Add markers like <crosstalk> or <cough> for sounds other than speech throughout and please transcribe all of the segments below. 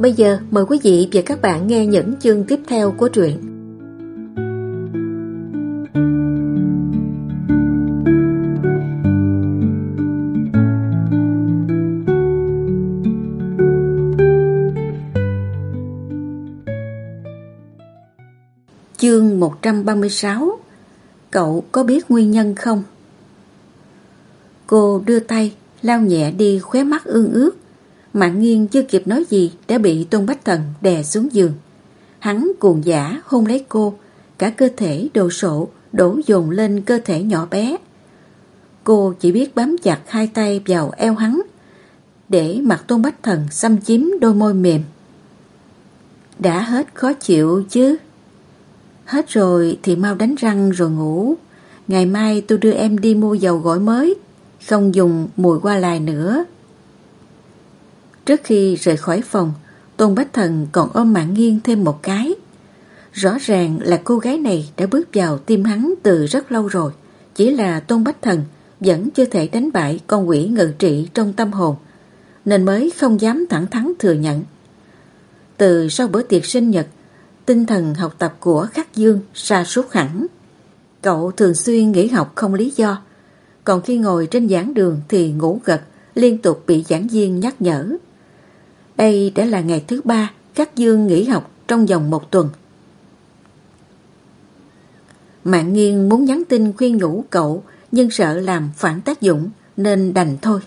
Bây giờ mời quý vị và các bạn nghe những chương tiếp theo của truyện. Chương 136 Cậu có biết nguyên nhân không? Cô đưa tay, lao nhẹ đi khóe mắt ương ướt Mạng nghiêng chưa kịp nói gì đã bị Tôn Bách Thần đè xuống giường. Hắn cuồng giả hôn lấy cô, cả cơ thể đồ sộ đổ dồn lên cơ thể nhỏ bé. Cô chỉ biết bám chặt hai tay vào eo hắn để mặt Tôn Bách Thần xâm chiếm đôi môi mềm. Đã hết khó chịu chứ? Hết rồi thì mau đánh răng rồi ngủ. Ngày mai tôi đưa em đi mua dầu gội mới, không dùng mùi qua lại nữa. Trước khi rời khỏi phòng, Tôn Bách Thần còn ôm mạng nghiêng thêm một cái. Rõ ràng là cô gái này đã bước vào tim hắn từ rất lâu rồi. Chỉ là Tôn Bách Thần vẫn chưa thể đánh bại con quỷ ngự trị trong tâm hồn, nên mới không dám thẳng thắn thừa nhận. Từ sau bữa tiệc sinh nhật, tinh thần học tập của Khắc Dương sa sút hẳn. Cậu thường xuyên nghỉ học không lý do, còn khi ngồi trên giảng đường thì ngủ gật, liên tục bị giảng viên nhắc nhở. Đây đã là ngày thứ ba các Dương nghỉ học trong vòng một tuần. Mạng nghiêng muốn nhắn tin khuyên nhủ cậu nhưng sợ làm phản tác dụng nên đành thôi.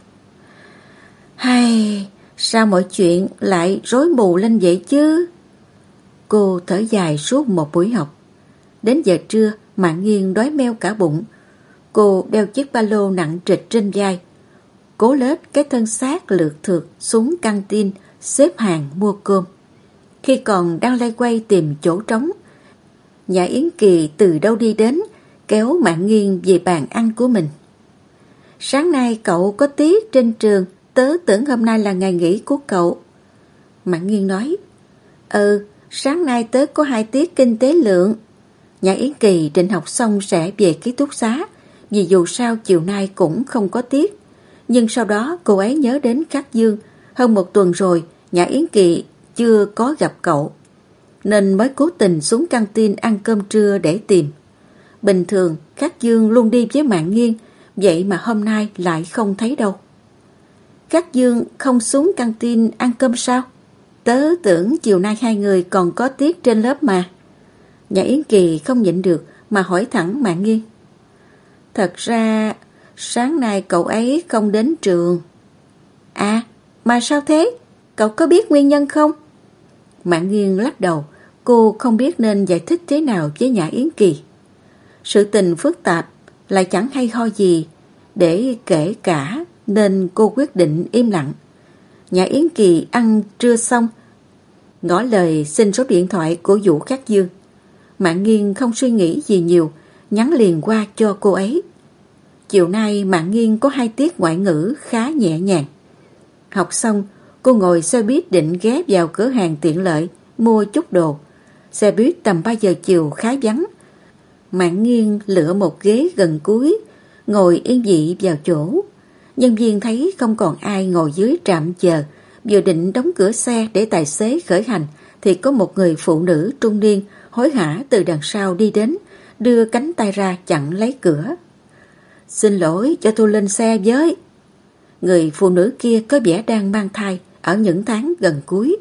Hay, sao mọi chuyện lại rối mù lên vậy chứ? Cô thở dài suốt một buổi học. Đến giờ trưa, mạng nghiêng đói meo cả bụng. Cô đeo chiếc ba lô nặng trịch trên vai. Cố lết cái thân xác lượt thượt xuống căng tin xếp hàng mua cơm. Khi còn đang lay quay tìm chỗ trống, nhà Yến Kỳ từ đâu đi đến, kéo mạng nghiêng về bàn ăn của mình. Sáng nay cậu có tiết trên trường, tớ tưởng hôm nay là ngày nghỉ của cậu. Mạng nghiêng nói, Ừ, sáng nay tớ có hai tiết kinh tế lượng. Nhà Yến Kỳ định học xong sẽ về ký túc xá, vì dù sao chiều nay cũng không có tiết. Nhưng sau đó cô ấy nhớ đến Khắc Dương, hơn một tuần rồi nhà Yến Kỳ chưa có gặp cậu, nên mới cố tình xuống căng tin ăn cơm trưa để tìm. Bình thường, Khắc Dương luôn đi với mạng nghiêng, vậy mà hôm nay lại không thấy đâu. Khắc Dương không xuống căng tin ăn cơm sao? Tớ tưởng chiều nay hai người còn có tiết trên lớp mà. Nhà Yến Kỳ không nhịn được mà hỏi thẳng mạng nghiêng. Thật ra, sáng nay cậu ấy không đến trường. À, mà sao thế? Cậu có biết nguyên nhân không? Mạng nghiêng lắc đầu, cô không biết nên giải thích thế nào với Nhã Yến Kỳ. Sự tình phức tạp lại chẳng hay ho gì để kể cả nên cô quyết định im lặng. Nhã Yến Kỳ ăn trưa xong, ngỏ lời xin số điện thoại của Vũ Khắc Dương. Mạng nghiêng không suy nghĩ gì nhiều, nhắn liền qua cho cô ấy. Chiều nay Mạng nghiêng có hai tiết ngoại ngữ khá nhẹ nhàng. Học xong, Cô ngồi xe buýt định ghé vào cửa hàng tiện lợi, mua chút đồ. Xe buýt tầm 3 giờ chiều khá vắng. Mạng nghiêng lựa một ghế gần cuối, ngồi yên dị vào chỗ. Nhân viên thấy không còn ai ngồi dưới trạm chờ, vừa định đóng cửa xe để tài xế khởi hành, thì có một người phụ nữ trung niên hối hả từ đằng sau đi đến, đưa cánh tay ra chặn lấy cửa. Xin lỗi cho tôi lên xe với. Người phụ nữ kia có vẻ đang mang thai, ở những tháng gần cuối.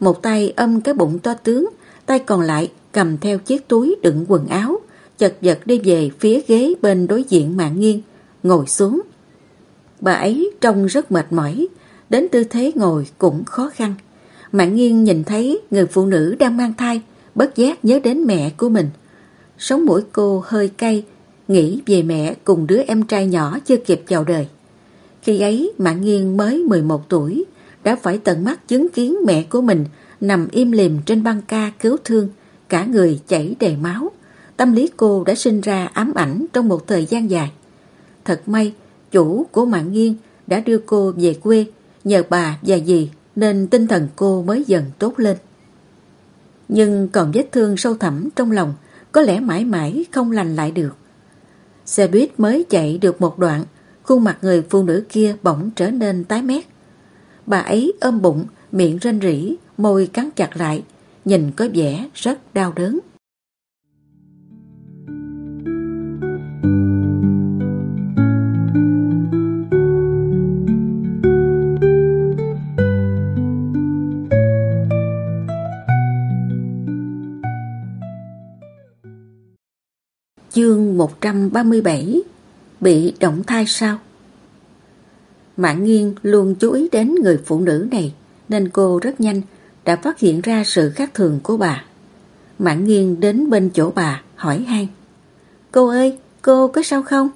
Một tay ôm cái bụng to tướng, tay còn lại cầm theo chiếc túi đựng quần áo, chật vật đi về phía ghế bên đối diện mạng nghiêng, ngồi xuống. Bà ấy trông rất mệt mỏi, đến tư thế ngồi cũng khó khăn. Mạng nghiêng nhìn thấy người phụ nữ đang mang thai, bất giác nhớ đến mẹ của mình. Sống mũi cô hơi cay, nghĩ về mẹ cùng đứa em trai nhỏ chưa kịp chào đời. Khi ấy Mạng Nghiên mới 11 tuổi, đã phải tận mắt chứng kiến mẹ của mình nằm im lìm trên băng ca cứu thương, cả người chảy đầy máu. Tâm lý cô đã sinh ra ám ảnh trong một thời gian dài. Thật may, chủ của mạng nghiêng đã đưa cô về quê nhờ bà và dì nên tinh thần cô mới dần tốt lên. Nhưng còn vết thương sâu thẳm trong lòng có lẽ mãi mãi không lành lại được. Xe buýt mới chạy được một đoạn, khuôn mặt người phụ nữ kia bỗng trở nên tái mét. Bà ấy ôm bụng, miệng rên rỉ, môi cắn chặt lại, nhìn có vẻ rất đau đớn. Chương 137 Bị động thai sao? Mạng Nghiên luôn chú ý đến người phụ nữ này nên cô rất nhanh đã phát hiện ra sự khác thường của bà. Mạng Nghiên đến bên chỗ bà hỏi han Cô ơi, cô có sao không?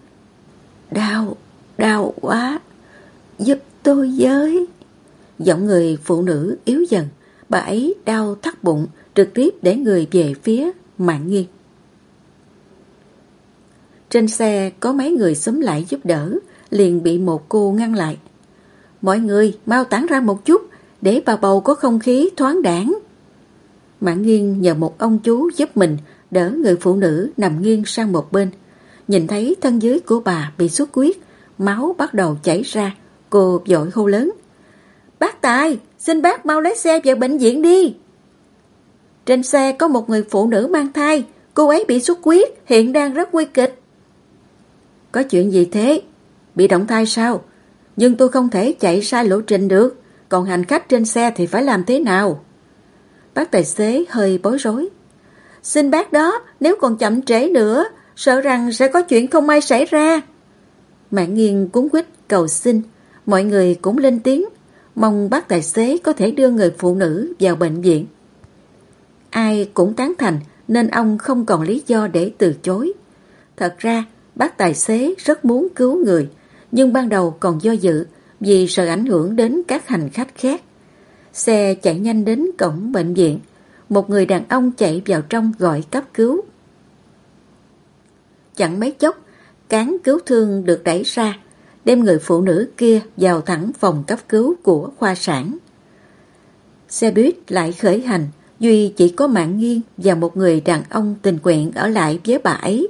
Đau, đau quá, giúp tôi với. Giọng người phụ nữ yếu dần, bà ấy đau thắt bụng trực tiếp để người về phía mạng Nghiên. Trên xe có mấy người xúm lại giúp đỡ, liền bị một cô ngăn lại. Mọi người mau tản ra một chút, để bà bầu có không khí thoáng đảng. Mạng nghiêng nhờ một ông chú giúp mình đỡ người phụ nữ nằm nghiêng sang một bên. Nhìn thấy thân dưới của bà bị xuất huyết, máu bắt đầu chảy ra, cô vội hô lớn. Bác Tài, xin bác mau lấy xe về bệnh viện đi. Trên xe có một người phụ nữ mang thai, cô ấy bị xuất huyết, hiện đang rất nguy kịch. Có chuyện gì thế? Bị động thai sao? Nhưng tôi không thể chạy sai lộ trình được. Còn hành khách trên xe thì phải làm thế nào? Bác tài xế hơi bối rối. Xin bác đó, nếu còn chậm trễ nữa, sợ rằng sẽ có chuyện không may xảy ra. Mạng nghiêng cuốn quýt cầu xin, mọi người cũng lên tiếng, mong bác tài xế có thể đưa người phụ nữ vào bệnh viện. Ai cũng tán thành nên ông không còn lý do để từ chối. Thật ra, Bác tài xế rất muốn cứu người, nhưng ban đầu còn do dự vì sợ ảnh hưởng đến các hành khách khác. Xe chạy nhanh đến cổng bệnh viện. Một người đàn ông chạy vào trong gọi cấp cứu. Chẳng mấy chốc, cán cứu thương được đẩy ra, đem người phụ nữ kia vào thẳng phòng cấp cứu của khoa sản. Xe buýt lại khởi hành, Duy chỉ có mạng nghiêng và một người đàn ông tình nguyện ở lại với bà ấy.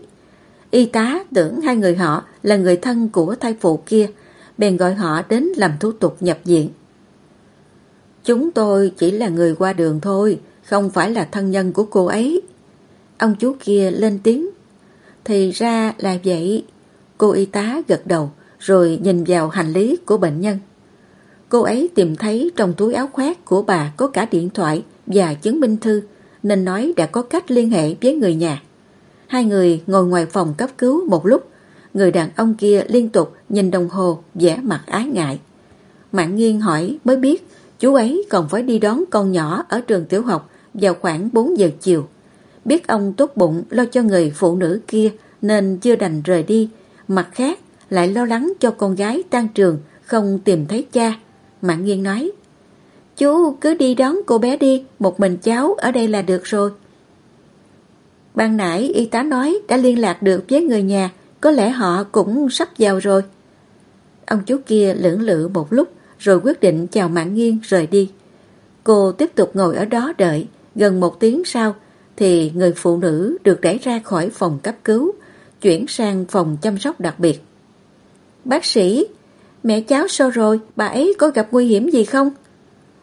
Y tá tưởng hai người họ là người thân của thai phụ kia, bèn gọi họ đến làm thủ tục nhập viện. Chúng tôi chỉ là người qua đường thôi, không phải là thân nhân của cô ấy. Ông chú kia lên tiếng. Thì ra là vậy. Cô y tá gật đầu rồi nhìn vào hành lý của bệnh nhân. Cô ấy tìm thấy trong túi áo khoác của bà có cả điện thoại và chứng minh thư nên nói đã có cách liên hệ với người nhà. Hai người ngồi ngoài phòng cấp cứu một lúc. Người đàn ông kia liên tục nhìn đồng hồ, vẻ mặt ái ngại. Mạng nghiêng hỏi mới biết chú ấy còn phải đi đón con nhỏ ở trường tiểu học vào khoảng 4 giờ chiều. Biết ông tốt bụng lo cho người phụ nữ kia nên chưa đành rời đi. Mặt khác lại lo lắng cho con gái tan trường không tìm thấy cha. Mạng nghiêng nói Chú cứ đi đón cô bé đi, một mình cháu ở đây là được rồi. Ban nãy y tá nói đã liên lạc được với người nhà, có lẽ họ cũng sắp vào rồi. Ông chú kia lưỡng lự một lúc rồi quyết định chào mạng nghiêng rời đi. Cô tiếp tục ngồi ở đó đợi, gần một tiếng sau thì người phụ nữ được đẩy ra khỏi phòng cấp cứu, chuyển sang phòng chăm sóc đặc biệt. Bác sĩ, mẹ cháu sao rồi, bà ấy có gặp nguy hiểm gì không?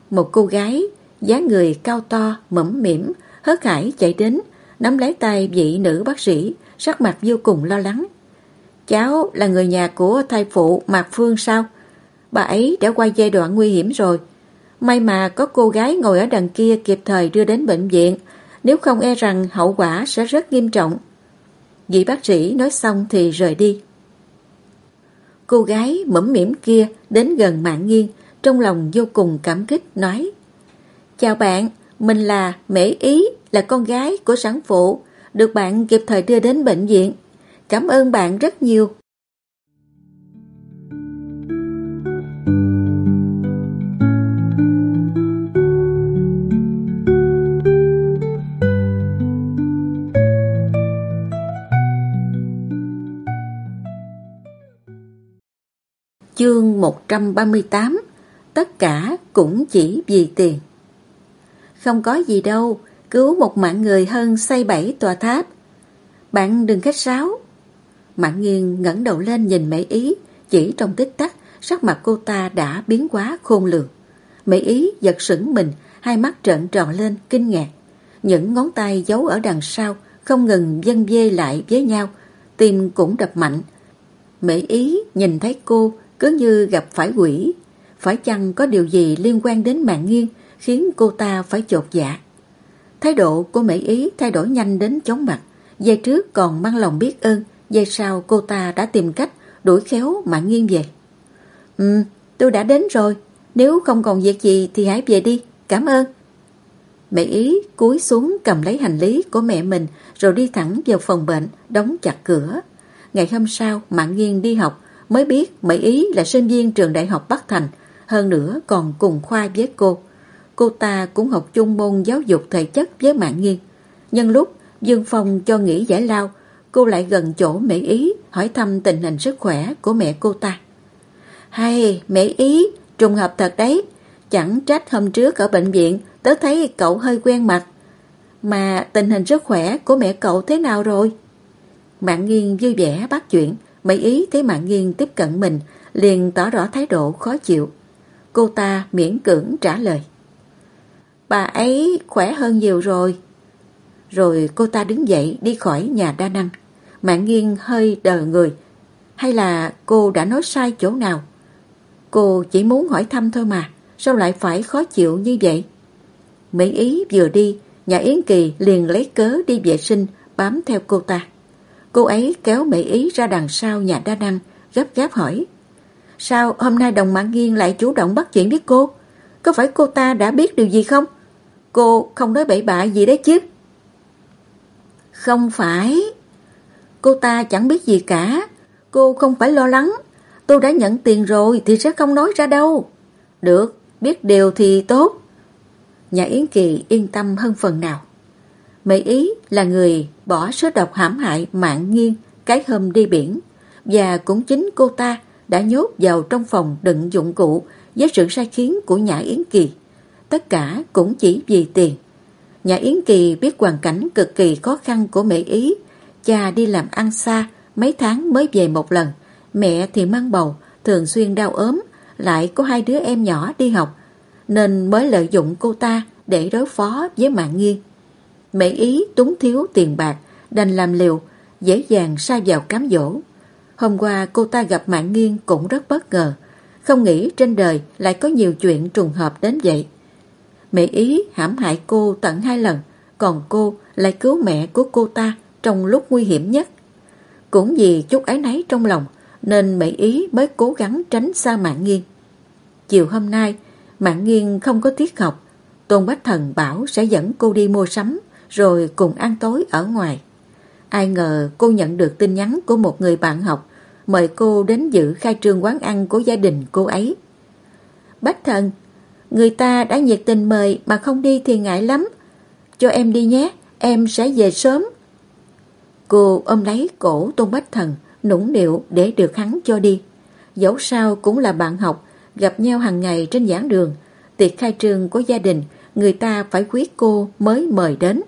Một cô gái, dáng người cao to, mẫm mỉm, hớt hải chạy đến, nắm lấy tay vị nữ bác sĩ, sắc mặt vô cùng lo lắng. Cháu là người nhà của thai phụ Mạc Phương sao? Bà ấy đã qua giai đoạn nguy hiểm rồi. May mà có cô gái ngồi ở đằng kia kịp thời đưa đến bệnh viện, nếu không e rằng hậu quả sẽ rất nghiêm trọng. Vị bác sĩ nói xong thì rời đi. Cô gái mẫm mỉm kia đến gần mạng nghiêng, trong lòng vô cùng cảm kích nói Chào bạn, mình là Mễ Ý, là con gái của sản phụ, được bạn kịp thời đưa đến bệnh viện. Cảm ơn bạn rất nhiều. Chương 138 Tất cả cũng chỉ vì tiền không có gì đâu, cứu một mạng người hơn xây bảy tòa tháp. Bạn đừng khách sáo. Mạng nghiêng ngẩng đầu lên nhìn Mỹ Ý, chỉ trong tích tắc, sắc mặt cô ta đã biến quá khôn lường. Mỹ Ý giật sững mình, hai mắt trợn tròn lên, kinh ngạc. Những ngón tay giấu ở đằng sau, không ngừng dâng dê lại với nhau, tim cũng đập mạnh. Mỹ Ý nhìn thấy cô cứ như gặp phải quỷ. Phải chăng có điều gì liên quan đến mạng nghiêng khiến cô ta phải chột dạ? Thái độ của Mỹ Ý thay đổi nhanh đến chóng mặt. Giây trước còn mang lòng biết ơn, giây sau cô ta đã tìm cách đuổi khéo mà nghiêng về. Ừ, tôi đã đến rồi. Nếu không còn việc gì thì hãy về đi. Cảm ơn. Mẹ Ý cúi xuống cầm lấy hành lý của mẹ mình rồi đi thẳng vào phòng bệnh, đóng chặt cửa. Ngày hôm sau, Mạng Nghiên đi học mới biết Mỹ Ý là sinh viên trường đại học Bắc Thành, hơn nữa còn cùng khoa với cô. Cô ta cũng học chung môn giáo dục thể chất với Mạng Nghiên. Nhân lúc Dương Phong cho nghỉ giải lao, cô lại gần chỗ Mỹ Ý hỏi thăm tình hình sức khỏe của mẹ cô ta. Hay, Mỹ Ý, trùng hợp thật đấy. Chẳng trách hôm trước ở bệnh viện tớ thấy cậu hơi quen mặt. Mà tình hình sức khỏe của mẹ cậu thế nào rồi? Mạng nghiêng vui vẻ bắt chuyện, Mỹ Ý thấy Mạng nghiêng tiếp cận mình, liền tỏ rõ thái độ khó chịu. Cô ta miễn cưỡng trả lời. Bà ấy khỏe hơn nhiều rồi. Rồi cô ta đứng dậy đi khỏi nhà đa năng. Mạng nghiêng hơi đờ người. Hay là cô đã nói sai chỗ nào? Cô chỉ muốn hỏi thăm thôi mà. Sao lại phải khó chịu như vậy? Mỹ Ý vừa đi, nhà Yến Kỳ liền lấy cớ đi vệ sinh bám theo cô ta. Cô ấy kéo Mỹ Ý ra đằng sau nhà đa năng, gấp gáp hỏi. Sao hôm nay đồng mạng nghiêng lại chủ động bắt chuyện với cô? Có phải cô ta đã biết điều gì không? Cô không nói bậy bạ gì đấy chứ? Không phải. Cô ta chẳng biết gì cả. Cô không phải lo lắng. Tôi đã nhận tiền rồi thì sẽ không nói ra đâu. Được, biết điều thì tốt. Nhà Yến Kỳ yên tâm hơn phần nào. Mỹ Ý là người bỏ số độc hãm hại mạng nghiêng cái hôm đi biển và cũng chính cô ta đã nhốt vào trong phòng đựng dụng cụ với sự sai khiến của nhà Yến Kỳ. Tất cả cũng chỉ vì tiền. Nhà Yến Kỳ biết hoàn cảnh cực kỳ khó khăn của Mỹ Ý. Cha đi làm ăn xa, mấy tháng mới về một lần. Mẹ thì mang bầu, thường xuyên đau ốm, lại có hai đứa em nhỏ đi học, nên mới lợi dụng cô ta để đối phó với mạng nghiêng. Mỹ Ý túng thiếu tiền bạc, đành làm liều, dễ dàng sai vào cám dỗ. Hôm qua cô ta gặp mạng nghiêng cũng rất bất ngờ, không nghĩ trên đời lại có nhiều chuyện trùng hợp đến vậy mẹ Ý hãm hại cô tận hai lần, còn cô lại cứu mẹ của cô ta trong lúc nguy hiểm nhất. Cũng vì chút ái náy trong lòng, nên mẹ Ý mới cố gắng tránh xa mạng Nghiên. Chiều hôm nay, mạng Nghiên không có tiết học, Tôn Bách Thần bảo sẽ dẫn cô đi mua sắm, rồi cùng ăn tối ở ngoài. Ai ngờ cô nhận được tin nhắn của một người bạn học, mời cô đến dự khai trương quán ăn của gia đình cô ấy. Bách Thần, người ta đã nhiệt tình mời mà không đi thì ngại lắm. Cho em đi nhé, em sẽ về sớm. Cô ôm lấy cổ Tôn Bách Thần, nũng nịu để được hắn cho đi. Dẫu sao cũng là bạn học, gặp nhau hàng ngày trên giảng đường. Tiệc khai trương của gia đình, người ta phải quyết cô mới mời đến.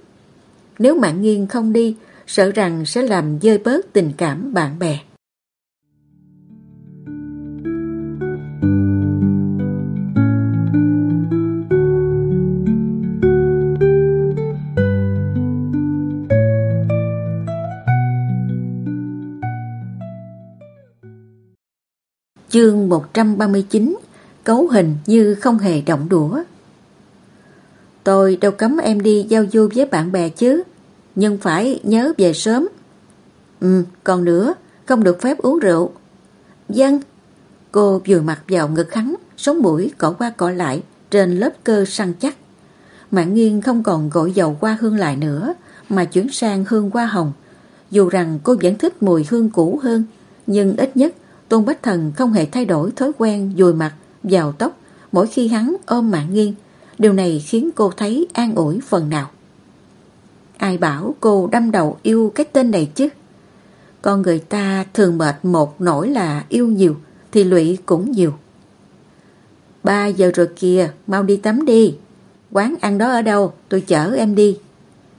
Nếu mạng nghiêng không đi, sợ rằng sẽ làm dơi bớt tình cảm bạn bè. Chương 139 Cấu hình như không hề động đũa. Tôi đâu cấm em đi giao du với bạn bè chứ Nhưng phải nhớ về sớm. Ừ, còn nữa Không được phép uống rượu. Dân Cô vừa mặt vào ngực hắn Sống mũi cỏ qua cỏ lại Trên lớp cơ săn chắc. Mạng nghiêng không còn gội dầu qua hương lại nữa Mà chuyển sang hương hoa hồng. Dù rằng cô vẫn thích mùi hương cũ hơn Nhưng ít nhất Tôn Bách Thần không hề thay đổi thói quen dùi mặt vào tóc mỗi khi hắn ôm mạng nghiêng. Điều này khiến cô thấy an ủi phần nào. Ai bảo cô đâm đầu yêu cái tên này chứ? Con người ta thường mệt một nỗi là yêu nhiều thì lụy cũng nhiều. Ba giờ rồi kìa, mau đi tắm đi. Quán ăn đó ở đâu, tôi chở em đi.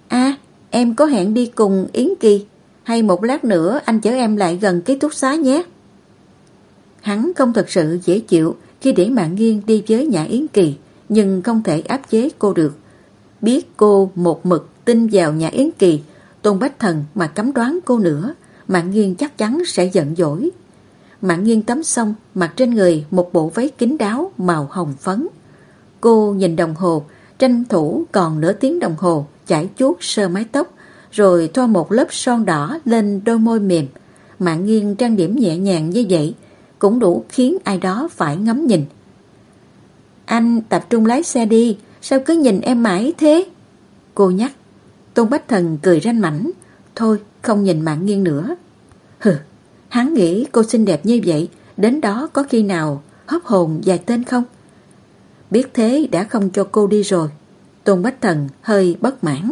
À, em có hẹn đi cùng Yến Kỳ, hay một lát nữa anh chở em lại gần ký túc xá nhé. Hắn không thật sự dễ chịu khi để mạng nghiêng đi với nhà Yến Kỳ, nhưng không thể áp chế cô được. Biết cô một mực tin vào nhà Yến Kỳ, Tôn Bách Thần mà cấm đoán cô nữa, Mạng Nghiên chắc chắn sẽ giận dỗi. Mạng Nghiên tắm xong, mặc trên người một bộ váy kín đáo màu hồng phấn. Cô nhìn đồng hồ, tranh thủ còn nửa tiếng đồng hồ, chải chuốt sơ mái tóc, rồi thoa một lớp son đỏ lên đôi môi mềm. Mạng Nghiên trang điểm nhẹ nhàng như vậy, cũng đủ khiến ai đó phải ngắm nhìn. Anh tập trung lái xe đi, sao cứ nhìn em mãi thế? Cô nhắc. Tôn Bách Thần cười ranh mảnh. Thôi, không nhìn mạng nghiêng nữa. Hừ, hắn nghĩ cô xinh đẹp như vậy, đến đó có khi nào hấp hồn dài tên không? Biết thế đã không cho cô đi rồi. Tôn Bách Thần hơi bất mãn.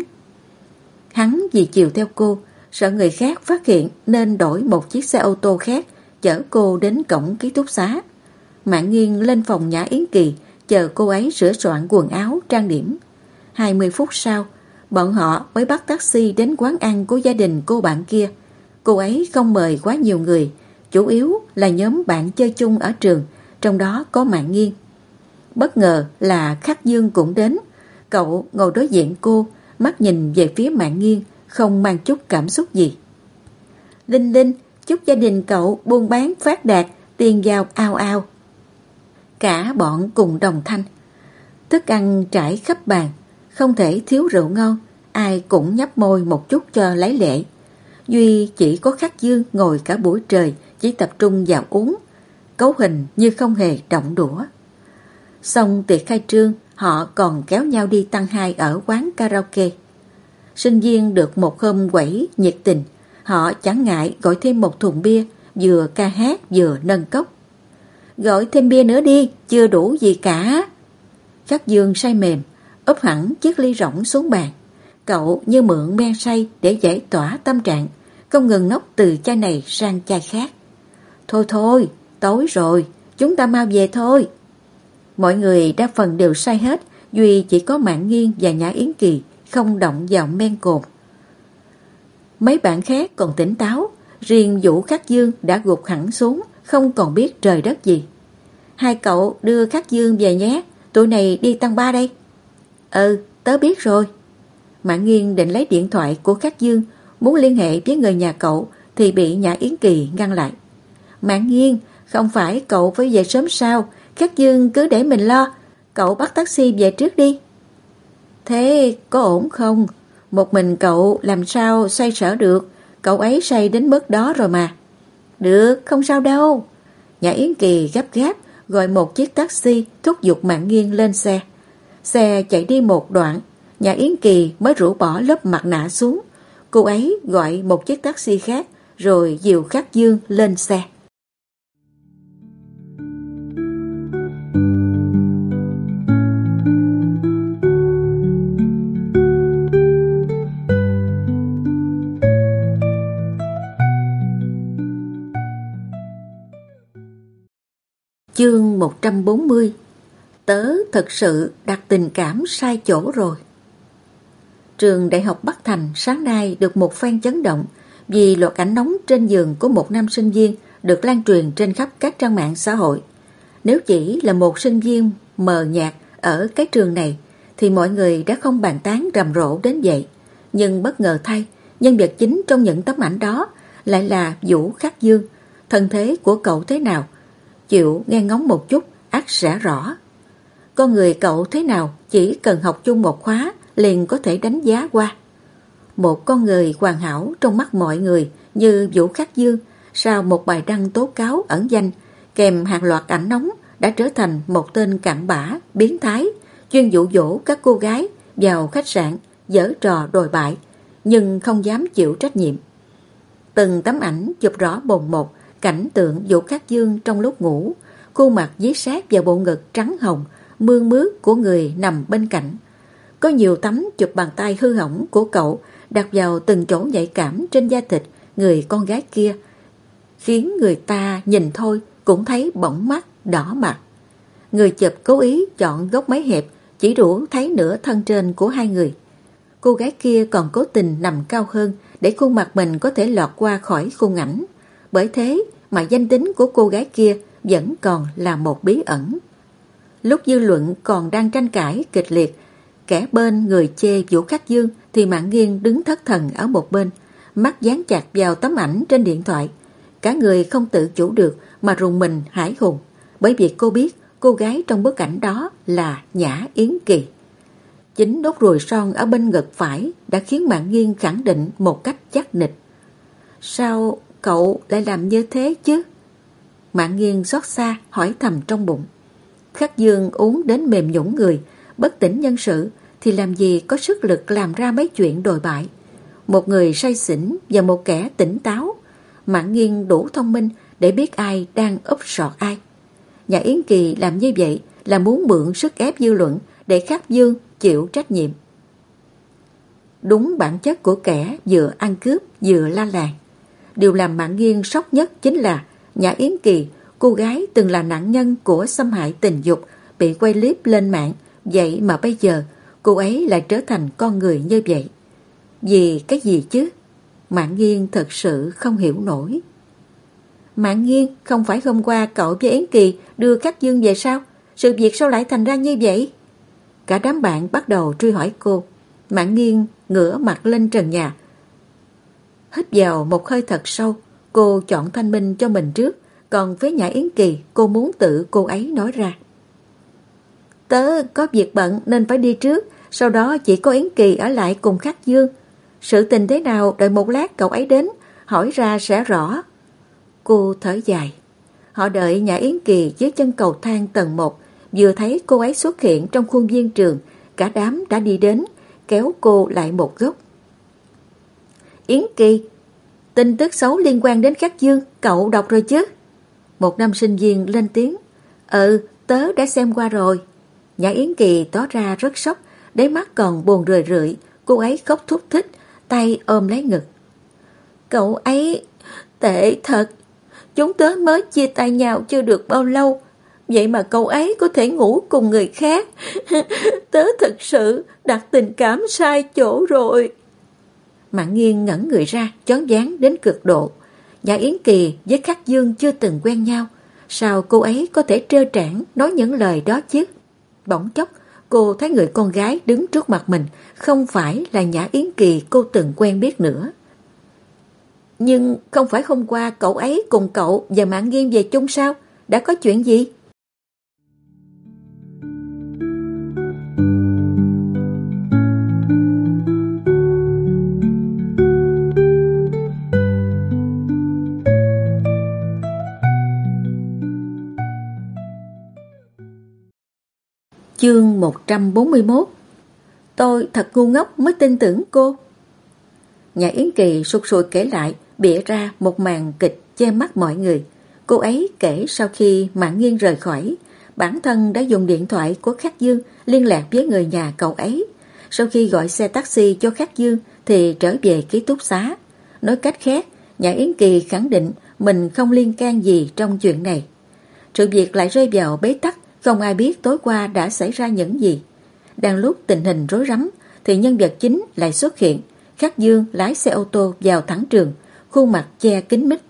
Hắn vì chiều theo cô, sợ người khác phát hiện nên đổi một chiếc xe ô tô khác chở cô đến cổng ký túc xá. Mạng nghiêng lên phòng Nhã Yến Kỳ chờ cô ấy sửa soạn quần áo, trang điểm. 20 phút sau, bọn họ mới bắt taxi đến quán ăn của gia đình cô bạn kia. Cô ấy không mời quá nhiều người, chủ yếu là nhóm bạn chơi chung ở trường, trong đó có Mạng Nghiên. Bất ngờ là Khắc Dương cũng đến. Cậu ngồi đối diện cô, mắt nhìn về phía Mạng Nghiên, không mang chút cảm xúc gì. Linh Linh, chúc gia đình cậu buôn bán phát đạt, tiền giàu ao ao. Cả bọn cùng đồng thanh. Thức ăn trải khắp bàn, không thể thiếu rượu ngon, ai cũng nhấp môi một chút cho lấy lệ. Duy chỉ có khắc dương ngồi cả buổi trời, chỉ tập trung vào uống, cấu hình như không hề động đũa. Xong tiệc khai trương, họ còn kéo nhau đi tăng hai ở quán karaoke. Sinh viên được một hôm quẩy nhiệt tình, họ chẳng ngại gọi thêm một thùng bia, vừa ca hát vừa nâng cốc. Gọi thêm bia nữa đi, chưa đủ gì cả. Khắc dương say mềm, úp hẳn chiếc ly rỗng xuống bàn. Cậu như mượn men say để giải tỏa tâm trạng, không ngừng nốc từ chai này sang chai khác. Thôi thôi, tối rồi, chúng ta mau về thôi. Mọi người đa phần đều say hết, Duy chỉ có Mạng Nghiên và Nhã Yến Kỳ không động vào men cồn. Mấy bạn khác còn tỉnh táo, riêng Vũ Khắc Dương đã gục hẳn xuống, không còn biết trời đất gì. Hai cậu đưa Khắc Dương về nhé, tụi này đi tăng ba đây. Ừ, tớ biết rồi. Mạng Nghiên định lấy điện thoại của Khắc Dương, muốn liên hệ với người nhà cậu thì bị Nhã Yến Kỳ ngăn lại. Mạng Nghiên, không phải cậu phải về sớm sao, Khắc Dương cứ để mình lo, cậu bắt taxi về trước đi. Thế có ổn không? Một mình cậu làm sao xoay sở được, cậu ấy say đến mức đó rồi mà. Được, không sao đâu. nhà Yến Kỳ gấp gáp gọi một chiếc taxi thúc giục Mạng Nghiên lên xe. Xe chạy đi một đoạn, nhà Yến Kỳ mới rũ bỏ lớp mặt nạ xuống. Cô ấy gọi một chiếc taxi khác rồi dìu Khắc Dương lên xe. Chương 140 Tớ thật sự đặt tình cảm sai chỗ rồi. Trường Đại học Bắc Thành sáng nay được một phen chấn động vì loạt ảnh nóng trên giường của một nam sinh viên được lan truyền trên khắp các trang mạng xã hội. Nếu chỉ là một sinh viên mờ nhạt ở cái trường này thì mọi người đã không bàn tán rầm rộ đến vậy. Nhưng bất ngờ thay, nhân vật chính trong những tấm ảnh đó lại là Vũ Khắc Dương. Thân thế của cậu thế nào? Chịu nghe ngóng một chút, ác sẽ rõ. Con người cậu thế nào chỉ cần học chung một khóa liền có thể đánh giá qua. Một con người hoàn hảo trong mắt mọi người như Vũ Khắc Dương sau một bài đăng tố cáo ẩn danh kèm hàng loạt ảnh nóng đã trở thành một tên cặn bã, biến thái, chuyên dụ dỗ các cô gái vào khách sạn, dở trò đồi bại, nhưng không dám chịu trách nhiệm. Từng tấm ảnh chụp rõ bồn một cảnh tượng Vũ Khắc Dương trong lúc ngủ, khuôn mặt dí sát vào bộ ngực trắng hồng, mương mướt của người nằm bên cạnh. Có nhiều tấm chụp bàn tay hư hỏng của cậu đặt vào từng chỗ nhạy cảm trên da thịt người con gái kia, khiến người ta nhìn thôi cũng thấy bỗng mắt, đỏ mặt. Người chụp cố ý chọn góc máy hẹp, chỉ đủ thấy nửa thân trên của hai người. Cô gái kia còn cố tình nằm cao hơn để khuôn mặt mình có thể lọt qua khỏi khung ảnh. Bởi thế mà danh tính của cô gái kia vẫn còn là một bí ẩn. Lúc dư luận còn đang tranh cãi kịch liệt, kẻ bên người chê Vũ Khắc Dương thì Mạng Nghiên đứng thất thần ở một bên, mắt dán chặt vào tấm ảnh trên điện thoại. Cả người không tự chủ được mà rùng mình hải hùng, bởi vì cô biết cô gái trong bức ảnh đó là Nhã Yến Kỳ. Chính đốt ruồi son ở bên ngực phải đã khiến Mạng Nghiên khẳng định một cách chắc nịch. Sao cậu lại làm như thế chứ? Mạng nghiêng xót xa hỏi thầm trong bụng. Khắc Dương uống đến mềm nhũng người, bất tỉnh nhân sự thì làm gì có sức lực làm ra mấy chuyện đồi bại. Một người say xỉn và một kẻ tỉnh táo, Mạng nghiêng đủ thông minh để biết ai đang úp sọt ai. Nhà Yến Kỳ làm như vậy là muốn mượn sức ép dư luận để Khắc Dương chịu trách nhiệm. Đúng bản chất của kẻ vừa ăn cướp vừa la làng. Điều làm Mạng Nghiên sốc nhất chính là Nhà Yến Kỳ, cô gái từng là nạn nhân của xâm hại tình dục, bị quay clip lên mạng, vậy mà bây giờ cô ấy lại trở thành con người như vậy. Vì cái gì chứ? Mạng Nghiên thật sự không hiểu nổi. Mạng Nghiên, không phải hôm qua cậu với Yến Kỳ đưa các Dương về sao? Sự việc sao lại thành ra như vậy? Cả đám bạn bắt đầu truy hỏi cô. Mạng Nghiên ngửa mặt lên trần nhà. Hít vào một hơi thật sâu, cô chọn thanh minh cho mình trước, còn với nhà Yến Kỳ cô muốn tự cô ấy nói ra. Tớ có việc bận nên phải đi trước, sau đó chỉ có Yến Kỳ ở lại cùng Khắc Dương. Sự tình thế nào đợi một lát cậu ấy đến, hỏi ra sẽ rõ. Cô thở dài. Họ đợi nhà Yến Kỳ dưới chân cầu thang tầng 1, vừa thấy cô ấy xuất hiện trong khuôn viên trường, cả đám đã đi đến, kéo cô lại một góc. Yến Kỳ, tin tức xấu liên quan đến Khắc Dương, cậu đọc rồi chứ? Một năm sinh viên lên tiếng. Ừ, tớ đã xem qua rồi. Nhà Yến Kỳ tỏ ra rất sốc, đáy mắt còn buồn rười rượi, cô ấy khóc thúc thích, tay ôm lấy ngực. Cậu ấy tệ thật, chúng tớ mới chia tay nhau chưa được bao lâu, vậy mà cậu ấy có thể ngủ cùng người khác. <laughs> tớ thật sự đặt tình cảm sai chỗ rồi. Mạng nghiêng ngẩn người ra, chón dáng đến cực độ. Nhà Yến Kỳ với Khắc Dương chưa từng quen nhau, sao cô ấy có thể trơ trẽn nói những lời đó chứ? Bỗng chốc, cô thấy người con gái đứng trước mặt mình không phải là Nhã Yến Kỳ cô từng quen biết nữa. Nhưng không phải hôm qua cậu ấy cùng cậu và Mạng Nghiên về chung sao? Đã có chuyện gì? Chương 141 Tôi thật ngu ngốc mới tin tưởng cô. Nhà Yến Kỳ sụt sùi kể lại, bịa ra một màn kịch che mắt mọi người. Cô ấy kể sau khi Mạng nghiêng rời khỏi, bản thân đã dùng điện thoại của Khắc Dương liên lạc với người nhà cậu ấy. Sau khi gọi xe taxi cho Khắc Dương thì trở về ký túc xá. Nói cách khác, nhà Yến Kỳ khẳng định mình không liên can gì trong chuyện này. Sự việc lại rơi vào bế tắc không ai biết tối qua đã xảy ra những gì. Đang lúc tình hình rối rắm, thì nhân vật chính lại xuất hiện. Khắc Dương lái xe ô tô vào thẳng trường, khuôn mặt che kính mít.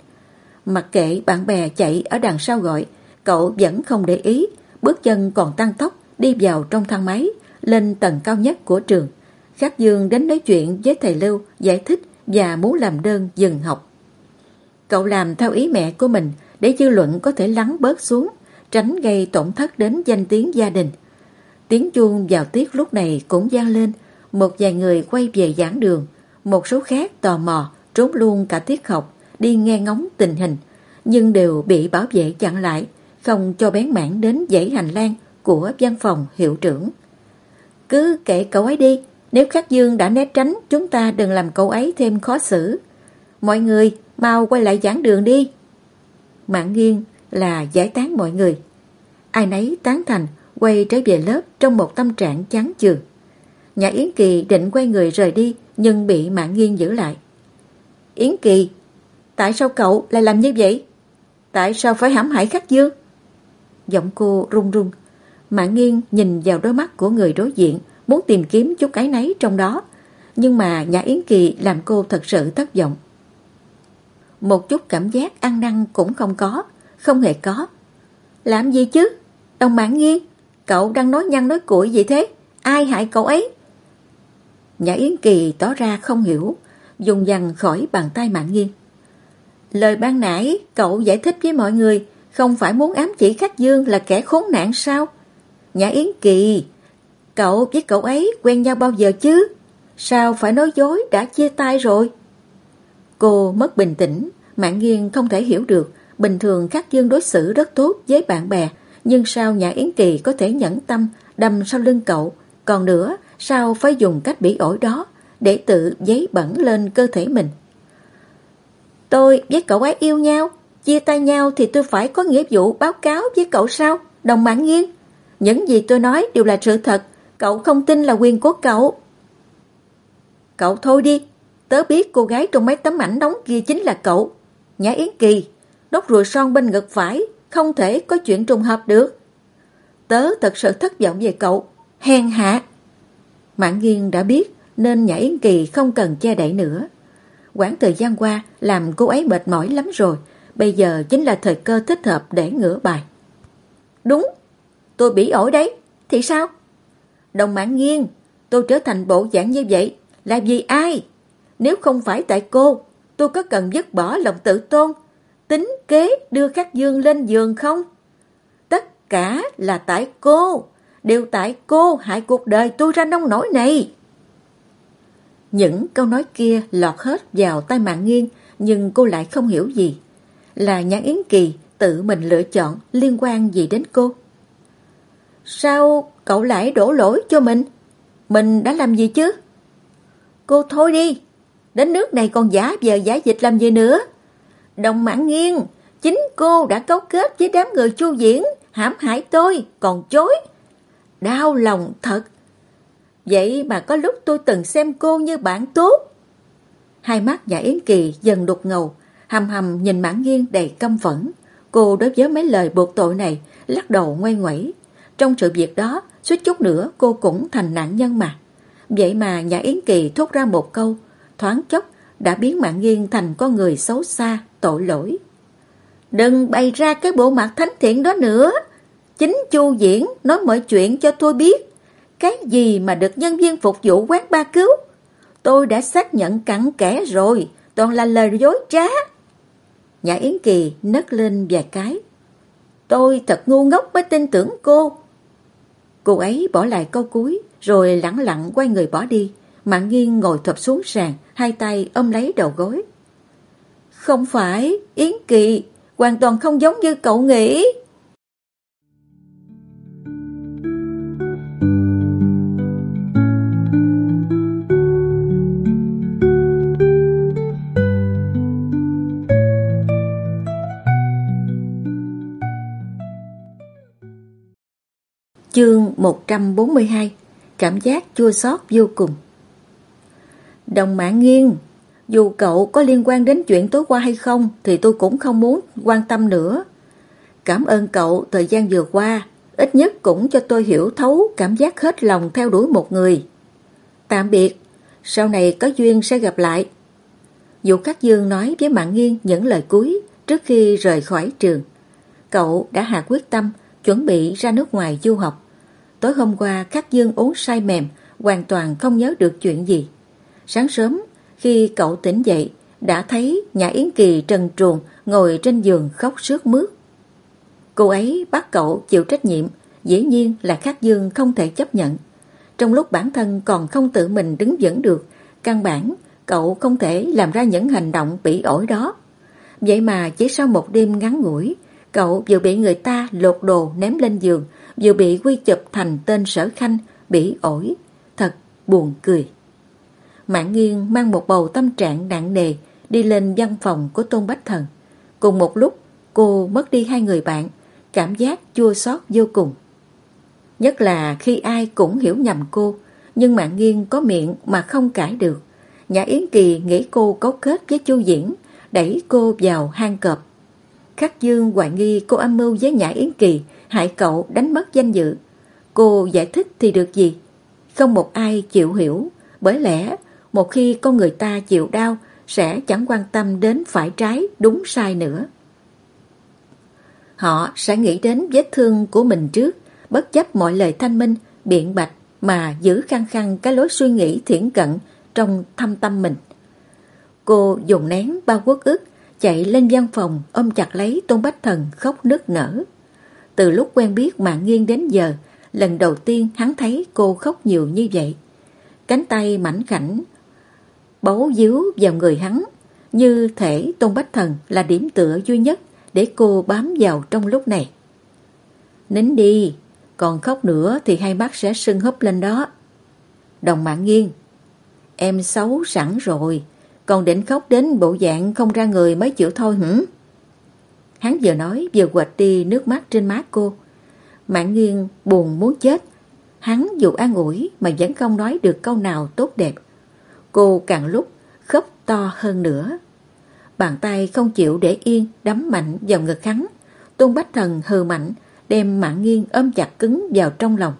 Mặc kệ bạn bè chạy ở đằng sau gọi, cậu vẫn không để ý, bước chân còn tăng tốc đi vào trong thang máy, lên tầng cao nhất của trường. Khắc Dương đến nói chuyện với thầy Lưu, giải thích và muốn làm đơn dừng học. Cậu làm theo ý mẹ của mình để dư luận có thể lắng bớt xuống tránh gây tổn thất đến danh tiếng gia đình. Tiếng chuông vào tiết lúc này cũng gian lên, một vài người quay về giảng đường, một số khác tò mò, trốn luôn cả tiết học, đi nghe ngóng tình hình, nhưng đều bị bảo vệ chặn lại, không cho bén mảng đến dãy hành lang của văn phòng hiệu trưởng. Cứ kệ cậu ấy đi, nếu Khắc Dương đã né tránh, chúng ta đừng làm cậu ấy thêm khó xử. Mọi người, mau quay lại giảng đường đi. Mạng nghiêng là giải tán mọi người. Ai nấy tán thành quay trở về lớp trong một tâm trạng chán chường. Nhà Yến Kỳ định quay người rời đi nhưng bị Mạng Nghiên giữ lại. Yến Kỳ, tại sao cậu lại làm như vậy? Tại sao phải hãm hại khắc dương? Giọng cô run run. Mạng Nghiên nhìn vào đôi mắt của người đối diện, muốn tìm kiếm chút cái nấy trong đó. Nhưng mà nhà Yến Kỳ làm cô thật sự thất vọng. Một chút cảm giác ăn năn cũng không có, không hề có. Làm gì chứ? Đồng mạng nghiêng, cậu đang nói nhăn nói cuội gì thế? Ai hại cậu ấy? Nhã Yến Kỳ tỏ ra không hiểu, dùng dằn khỏi bàn tay mạng nghiêng. Lời ban nãy cậu giải thích với mọi người không phải muốn ám chỉ Khắc Dương là kẻ khốn nạn sao? Nhã Yến Kỳ, cậu với cậu ấy quen nhau bao giờ chứ? Sao phải nói dối đã chia tay rồi? Cô mất bình tĩnh, mạng nghiêng không thể hiểu được. Bình thường Khắc Dương đối xử rất tốt với bạn bè, nhưng sao nhà Yến Kỳ có thể nhẫn tâm đâm sau lưng cậu? Còn nữa, sao phải dùng cách bị ổi đó để tự giấy bẩn lên cơ thể mình? Tôi với cậu ấy yêu nhau, chia tay nhau thì tôi phải có nghĩa vụ báo cáo với cậu sao? Đồng mạng nghiêng. Những gì tôi nói đều là sự thật, cậu không tin là quyền của cậu. Cậu thôi đi, tớ biết cô gái trong mấy tấm ảnh đóng kia chính là cậu. Nhã Yến Kỳ, đốt ruồi son bên ngực phải, không thể có chuyện trùng hợp được. Tớ thật sự thất vọng về cậu, hèn hạ. Mạng nghiêng đã biết nên nhảy Kỳ không cần che đậy nữa. Quãng thời gian qua làm cô ấy mệt mỏi lắm rồi, bây giờ chính là thời cơ thích hợp để ngửa bài. Đúng, tôi bị ổi đấy, thì sao? Đồng mạng nghiêng, tôi trở thành bộ dạng như vậy là vì ai? Nếu không phải tại cô, tôi có cần dứt bỏ lòng tự tôn, tính kế đưa Khắc Dương lên giường không? Tất cả là tại cô, đều tại cô hại cuộc đời tôi ra nông nổi này. Những câu nói kia lọt hết vào tai mạng nghiêng, nhưng cô lại không hiểu gì. Là Nhãn Yến Kỳ tự mình lựa chọn liên quan gì đến cô? Sao cậu lại đổ lỗi cho mình? Mình đã làm gì chứ? Cô thôi đi, đến nước này còn giả vờ giả dịch làm gì nữa? Đồng mạng nghiêng, chính cô đã cấu kết với đám người chu diễn, hãm hại tôi, còn chối. Đau lòng thật. Vậy mà có lúc tôi từng xem cô như bạn tốt. Hai mắt nhà Yến Kỳ dần đục ngầu, hầm hầm nhìn mãn nghiêng đầy căm phẫn. Cô đối với mấy lời buộc tội này, lắc đầu ngoay ngoẩy. Trong sự việc đó, suýt chút nữa cô cũng thành nạn nhân mà. Vậy mà nhà Yến Kỳ thốt ra một câu, thoáng chốc đã biến mạng nghiêng thành con người xấu xa, tội lỗi. Đừng bày ra cái bộ mặt thánh thiện đó nữa. Chính Chu Diễn nói mọi chuyện cho tôi biết. Cái gì mà được nhân viên phục vụ quán ba cứu? Tôi đã xác nhận cặn kẽ rồi, toàn là lời dối trá. Nhà Yến Kỳ nấc lên vài cái. Tôi thật ngu ngốc mới tin tưởng cô. Cô ấy bỏ lại câu cuối, rồi lẳng lặng quay người bỏ đi. Mạng nghiêng ngồi thập xuống sàn, hai tay ôm lấy đầu gối. Không phải, Yến Kỳ, hoàn toàn không giống như cậu nghĩ. Chương 142 Cảm giác chua xót vô cùng Đồng mạng nghiêng Dù cậu có liên quan đến chuyện tối qua hay không Thì tôi cũng không muốn quan tâm nữa. Cảm ơn cậu thời gian vừa qua Ít nhất cũng cho tôi hiểu thấu Cảm giác hết lòng theo đuổi một người. Tạm biệt Sau này có duyên sẽ gặp lại. Dù khắc Dương nói với Mạng Nghiên những lời cuối Trước khi rời khỏi trường Cậu đã hạ quyết tâm Chuẩn bị ra nước ngoài du học. Tối hôm qua Khắc Dương uống say mềm, hoàn toàn không nhớ được chuyện gì. Sáng sớm, khi cậu tỉnh dậy, đã thấy nhà Yến Kỳ trần truồng ngồi trên giường khóc sướt mướt. Cô ấy bắt cậu chịu trách nhiệm, dĩ nhiên là Khắc Dương không thể chấp nhận. Trong lúc bản thân còn không tự mình đứng vững được, căn bản cậu không thể làm ra những hành động bị ổi đó. Vậy mà chỉ sau một đêm ngắn ngủi, cậu vừa bị người ta lột đồ ném lên giường, vừa bị quy chụp thành tên sở khanh, bị ổi. Thật buồn cười. Mạng nghiêng mang một bầu tâm trạng nặng nề đi lên văn phòng của Tôn Bách Thần. Cùng một lúc, cô mất đi hai người bạn, cảm giác chua xót vô cùng. Nhất là khi ai cũng hiểu nhầm cô, nhưng Mạng nghiêng có miệng mà không cãi được. Nhã Yến Kỳ nghĩ cô cấu kết với Chu Diễn, đẩy cô vào hang cọp. Khắc Dương hoài nghi cô âm mưu với Nhã Yến Kỳ hại cậu đánh mất danh dự. Cô giải thích thì được gì? Không một ai chịu hiểu, bởi lẽ một khi con người ta chịu đau sẽ chẳng quan tâm đến phải trái, đúng sai nữa. Họ sẽ nghĩ đến vết thương của mình trước, bất chấp mọi lời thanh minh, biện bạch mà giữ khăng khăng cái lối suy nghĩ thiển cận trong thâm tâm mình. Cô dùng nén bao quốc ức, chạy lên văn phòng ôm chặt lấy Tôn Bách Thần khóc nức nở. Từ lúc quen biết Mạng Nghiên đến giờ, lần đầu tiên hắn thấy cô khóc nhiều như vậy. Cánh tay mảnh khảnh, bấu díu vào người hắn, như thể Tôn Bách Thần là điểm tựa duy nhất để cô bám vào trong lúc này. Nín đi, còn khóc nữa thì hai mắt sẽ sưng húp lên đó. Đồng mạng nghiêng, em xấu sẵn rồi, còn định khóc đến bộ dạng không ra người mới chịu thôi hử? Hắn vừa nói vừa quệt đi nước mắt trên má cô. Mạng nghiêng buồn muốn chết. Hắn dù an ủi mà vẫn không nói được câu nào tốt đẹp. Cô càng lúc khóc to hơn nữa. Bàn tay không chịu để yên đấm mạnh vào ngực hắn. Tôn Bách Thần hừ mạnh đem mạng nghiêng ôm chặt cứng vào trong lòng.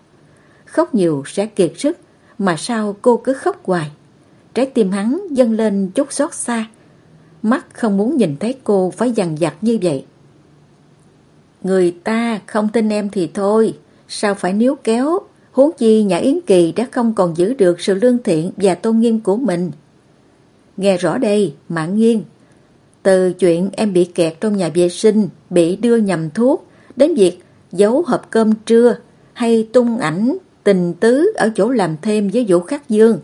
Khóc nhiều sẽ kiệt sức mà sao cô cứ khóc hoài. Trái tim hắn dâng lên chút xót xa. Mắt không muốn nhìn thấy cô phải dằn vặt như vậy. Người ta không tin em thì thôi, sao phải níu kéo, huống chi nhà Yến Kỳ đã không còn giữ được sự lương thiện và tôn nghiêm của mình. Nghe rõ đây, mạng nghiêng. Từ chuyện em bị kẹt trong nhà vệ sinh, bị đưa nhầm thuốc, đến việc giấu hộp cơm trưa hay tung ảnh tình tứ ở chỗ làm thêm với Vũ Khắc Dương.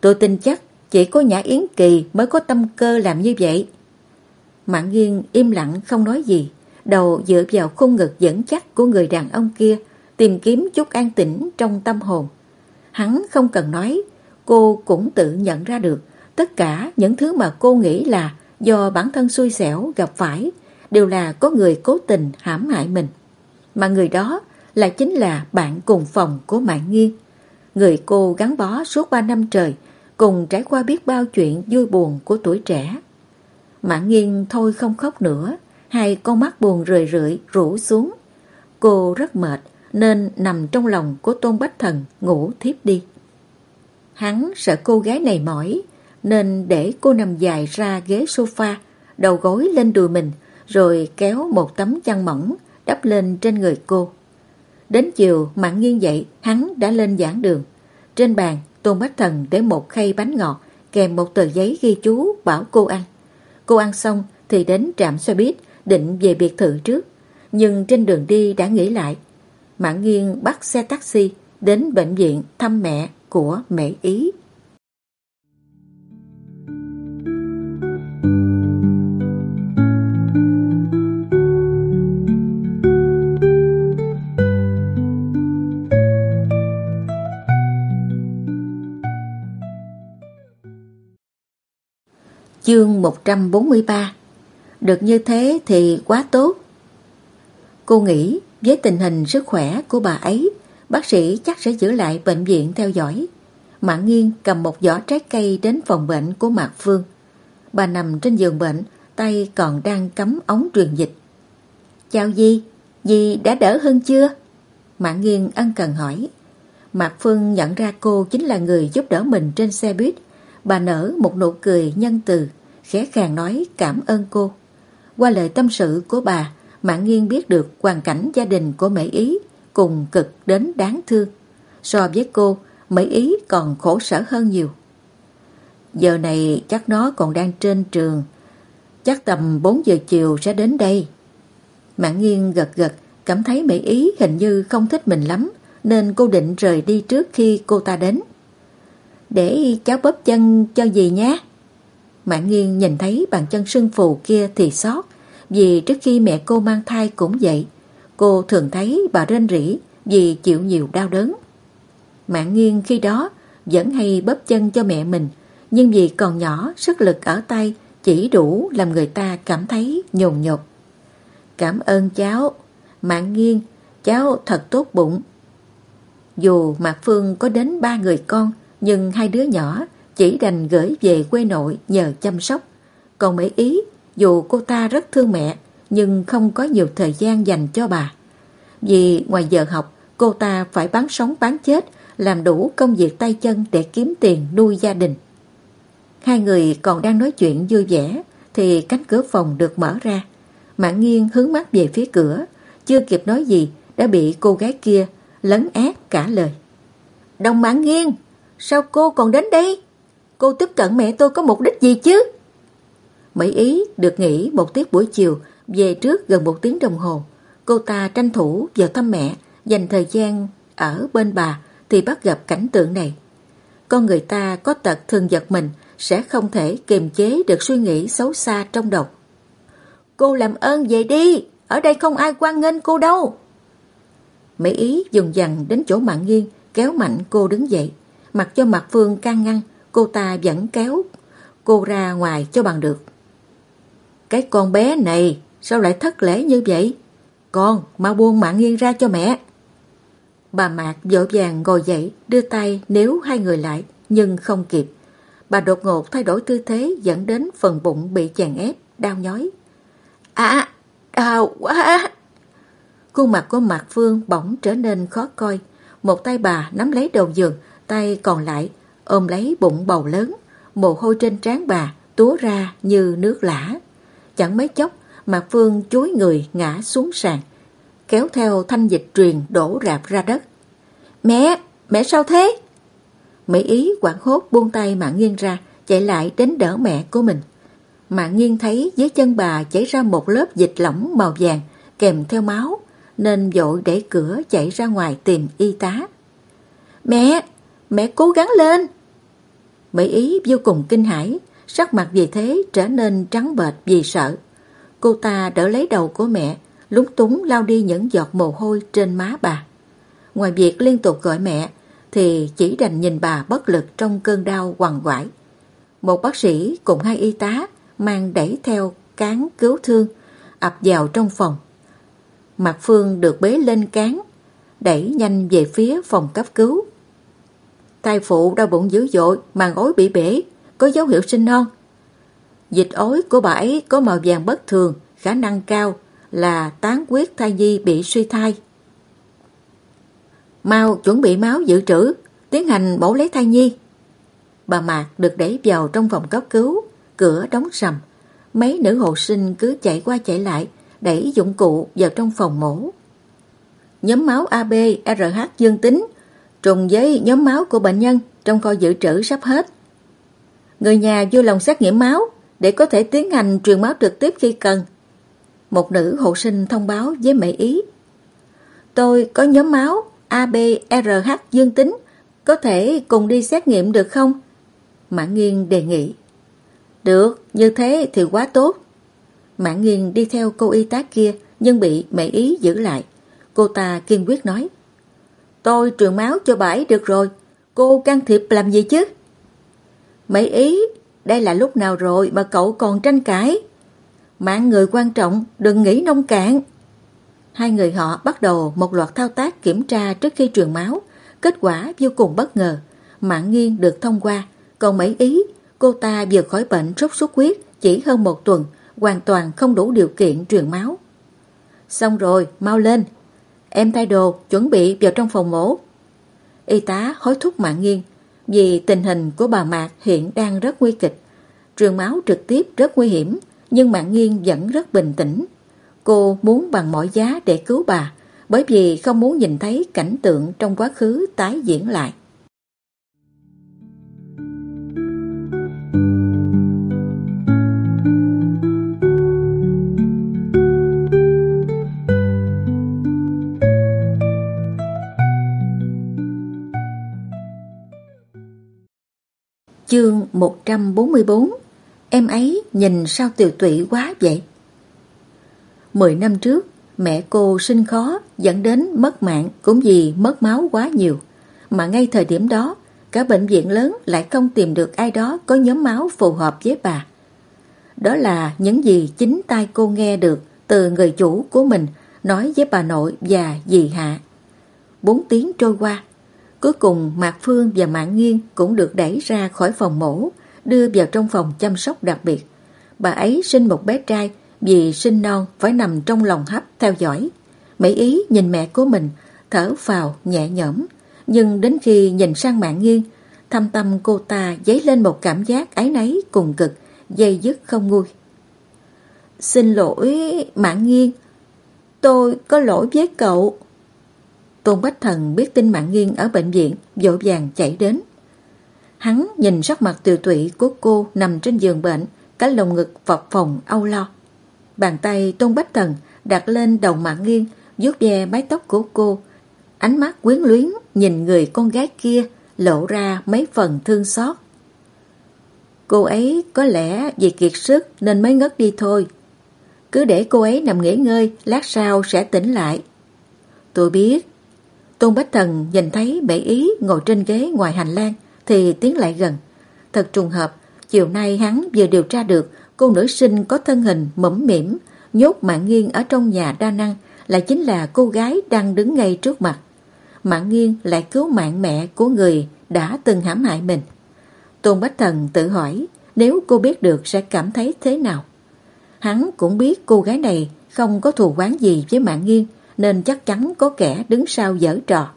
Tôi tin chắc chỉ có Nhã Yến Kỳ mới có tâm cơ làm như vậy. Mạng nghiêng im lặng không nói gì, đầu dựa vào khung ngực dẫn chắc của người đàn ông kia, tìm kiếm chút an tĩnh trong tâm hồn. Hắn không cần nói, cô cũng tự nhận ra được tất cả những thứ mà cô nghĩ là do bản thân xui xẻo gặp phải đều là có người cố tình hãm hại mình. Mà người đó lại chính là bạn cùng phòng của Mạng Nghiên. Người cô gắn bó suốt ba năm trời, cùng trải qua biết bao chuyện vui buồn của tuổi trẻ. Mạng Nghiên thôi không khóc nữa, hai con mắt buồn rười rượi rủ xuống. Cô rất mệt nên nằm trong lòng của Tôn Bách Thần ngủ thiếp đi. Hắn sợ cô gái này mỏi nên để cô nằm dài ra ghế sofa, đầu gối lên đùi mình rồi kéo một tấm chăn mỏng đắp lên trên người cô. Đến chiều mạng nghiêng dậy hắn đã lên giảng đường. Trên bàn Tôn Bách Thần để một khay bánh ngọt kèm một tờ giấy ghi chú bảo cô ăn. Cô ăn xong thì đến trạm xe buýt định về biệt thự trước. Nhưng trên đường đi đã nghĩ lại. Mã Nghiên bắt xe taxi đến bệnh viện thăm mẹ của mẹ Ý. Chương 143 Được như thế thì quá tốt. Cô nghĩ với tình hình sức khỏe của bà ấy, bác sĩ chắc sẽ giữ lại bệnh viện theo dõi. Mạng Nghiên cầm một giỏ trái cây đến phòng bệnh của Mạc Phương. Bà nằm trên giường bệnh, tay còn đang cắm ống truyền dịch. Chào Di, Di đã đỡ hơn chưa? Mạng Nghiên ân cần hỏi. Mạc Phương nhận ra cô chính là người giúp đỡ mình trên xe buýt. Bà nở một nụ cười nhân từ, khẽ khàng nói cảm ơn cô. Qua lời tâm sự của bà, Mạng Nghiên biết được hoàn cảnh gia đình của Mỹ Ý cùng cực đến đáng thương. So với cô, Mỹ Ý còn khổ sở hơn nhiều. Giờ này chắc nó còn đang trên trường. Chắc tầm 4 giờ chiều sẽ đến đây. Mạng Nghiên gật gật, cảm thấy Mỹ Ý hình như không thích mình lắm, nên cô định rời đi trước khi cô ta đến. Để cháu bóp chân cho gì nhé. Mạng Nghiên nhìn thấy bàn chân sưng phù kia thì xót, vì trước khi mẹ cô mang thai cũng vậy. Cô thường thấy bà rên rỉ vì chịu nhiều đau đớn. Mạng nghiêng khi đó vẫn hay bóp chân cho mẹ mình, nhưng vì còn nhỏ, sức lực ở tay chỉ đủ làm người ta cảm thấy nhồn nhột. Cảm ơn cháu, Mạng nghiêng cháu thật tốt bụng. Dù Mạc Phương có đến ba người con, nhưng hai đứa nhỏ chỉ đành gửi về quê nội nhờ chăm sóc. Còn Mỹ Ý, dù cô ta rất thương mẹ, nhưng không có nhiều thời gian dành cho bà. Vì ngoài giờ học, cô ta phải bán sống bán chết, làm đủ công việc tay chân để kiếm tiền nuôi gia đình. Hai người còn đang nói chuyện vui vẻ thì cánh cửa phòng được mở ra. Mạng nghiêng hướng mắt về phía cửa, chưa kịp nói gì đã bị cô gái kia lấn át cả lời. Đồng mạng nghiêng, sao cô còn đến đây? Cô tiếp cận mẹ tôi có mục đích gì chứ? Mỹ Ý được nghỉ một tiết buổi chiều về trước gần một tiếng đồng hồ. Cô ta tranh thủ vào thăm mẹ, dành thời gian ở bên bà thì bắt gặp cảnh tượng này. Con người ta có tật thường giật mình sẽ không thể kiềm chế được suy nghĩ xấu xa trong đầu. Cô làm ơn về đi, ở đây không ai quan nghênh cô đâu. Mỹ Ý dùng dằn đến chỗ mạng nghiêng, kéo mạnh cô đứng dậy. Mặc cho mặt Phương can ngăn, cô ta vẫn kéo cô ra ngoài cho bằng được. Cái con bé này sao lại thất lễ như vậy? Con, mau buông mạng nghiêng ra cho mẹ. Bà Mạc vội vàng ngồi dậy, đưa tay nếu hai người lại, nhưng không kịp. Bà đột ngột thay đổi tư thế dẫn đến phần bụng bị chèn ép, đau nhói. À, đau quá! Khuôn mặt của Mạc Phương bỗng trở nên khó coi. Một tay bà nắm lấy đầu giường, tay còn lại ôm lấy bụng bầu lớn. Mồ hôi trên trán bà túa ra như nước lã. Chẳng mấy chốc, Mạc Phương chuối người ngã xuống sàn, kéo theo thanh dịch truyền đổ rạp ra đất. Mẹ, mẹ sao thế? Mỹ Ý quảng hốt buông tay Mạng Nghiên ra, chạy lại đến đỡ mẹ của mình. Mạng Nghiên thấy dưới chân bà chảy ra một lớp dịch lỏng màu vàng kèm theo máu, nên vội để cửa chạy ra ngoài tìm y tá. Mẹ, mẹ cố gắng lên. Mỹ Ý vô cùng kinh hãi, sắc mặt vì thế trở nên trắng bệch vì sợ. Cô ta đỡ lấy đầu của mẹ, lúng túng lau đi những giọt mồ hôi trên má bà. Ngoài việc liên tục gọi mẹ, thì chỉ đành nhìn bà bất lực trong cơn đau quằn quại. Một bác sĩ cùng hai y tá mang đẩy theo cán cứu thương ập vào trong phòng. Mặt Phương được bế lên cán, đẩy nhanh về phía phòng cấp cứu. Thai phụ đau bụng dữ dội, màng ối bị bể, có dấu hiệu sinh non. Dịch ối của bà ấy có màu vàng bất thường, khả năng cao là tán quyết thai nhi bị suy thai. Mau chuẩn bị máu dự trữ, tiến hành bổ lấy thai nhi. Bà Mạc được đẩy vào trong phòng cấp cứu, cửa đóng sầm. Mấy nữ hộ sinh cứ chạy qua chạy lại, đẩy dụng cụ vào trong phòng mổ. Nhóm máu AB, RH dương tính, trùng với nhóm máu của bệnh nhân trong kho dự trữ sắp hết. Người nhà vui lòng xét nghiệm máu để có thể tiến hành truyền máu trực tiếp khi cần. Một nữ hộ sinh thông báo với mẹ ý. Tôi có nhóm máu ABRH dương tính, có thể cùng đi xét nghiệm được không? Mã Nghiên đề nghị. Được, như thế thì quá tốt. Mã Nghiên đi theo cô y tá kia nhưng bị mẹ ý giữ lại. Cô ta kiên quyết nói. Tôi truyền máu cho bãi được rồi, cô can thiệp làm gì chứ? Mấy ý, đây là lúc nào rồi mà cậu còn tranh cãi? Mạng người quan trọng, đừng nghĩ nông cạn. Hai người họ bắt đầu một loạt thao tác kiểm tra trước khi truyền máu. Kết quả vô cùng bất ngờ. Mạng nghiêng được thông qua. Còn mấy ý, cô ta vừa khỏi bệnh sốt xuất huyết chỉ hơn một tuần, hoàn toàn không đủ điều kiện truyền máu. Xong rồi, mau lên. Em thay đồ, chuẩn bị vào trong phòng mổ. Y tá hối thúc mạng nghiêng vì tình hình của bà Mạc hiện đang rất nguy kịch. Truyền máu trực tiếp rất nguy hiểm, nhưng mạng Nghiên vẫn rất bình tĩnh. Cô muốn bằng mọi giá để cứu bà, bởi vì không muốn nhìn thấy cảnh tượng trong quá khứ tái diễn lại. Chương 144 Em ấy nhìn sao tiều tụy quá vậy? Mười năm trước, mẹ cô sinh khó dẫn đến mất mạng cũng vì mất máu quá nhiều. Mà ngay thời điểm đó, cả bệnh viện lớn lại không tìm được ai đó có nhóm máu phù hợp với bà. Đó là những gì chính tay cô nghe được từ người chủ của mình nói với bà nội và dì Hạ. Bốn tiếng trôi qua, cuối cùng Mạc Phương và Mạng Nghiên cũng được đẩy ra khỏi phòng mổ, đưa vào trong phòng chăm sóc đặc biệt. Bà ấy sinh một bé trai vì sinh non phải nằm trong lòng hấp theo dõi. Mỹ ý nhìn mẹ của mình, thở vào nhẹ nhõm. Nhưng đến khi nhìn sang mạng nghiêng, thâm tâm cô ta dấy lên một cảm giác ái náy cùng cực, dây dứt không nguôi. Xin lỗi mạng nghiêng, tôi có lỗi với cậu. Tôn Bách Thần biết tin mạng nghiêng ở bệnh viện, dội vàng chạy đến. Hắn nhìn sắc mặt tiều tụy của cô nằm trên giường bệnh, cả lồng ngực vọc phòng âu lo. Bàn tay Tôn Bách Thần đặt lên đầu mạng nghiêng, vuốt ve mái tóc của cô. Ánh mắt quyến luyến nhìn người con gái kia lộ ra mấy phần thương xót. Cô ấy có lẽ vì kiệt sức nên mới ngất đi thôi. Cứ để cô ấy nằm nghỉ ngơi, lát sau sẽ tỉnh lại. Tôi biết. Tôn Bách Thần nhìn thấy bể ý ngồi trên ghế ngoài hành lang thì tiến lại gần. Thật trùng hợp, chiều nay hắn vừa điều tra được cô nữ sinh có thân hình mẫm mỉm, nhốt mạng nghiêng ở trong nhà đa năng lại chính là cô gái đang đứng ngay trước mặt. Mạng nghiêng lại cứu mạng mẹ của người đã từng hãm hại mình. Tôn Bách Thần tự hỏi nếu cô biết được sẽ cảm thấy thế nào. Hắn cũng biết cô gái này không có thù quán gì với mạng nghiêng nên chắc chắn có kẻ đứng sau giở trò.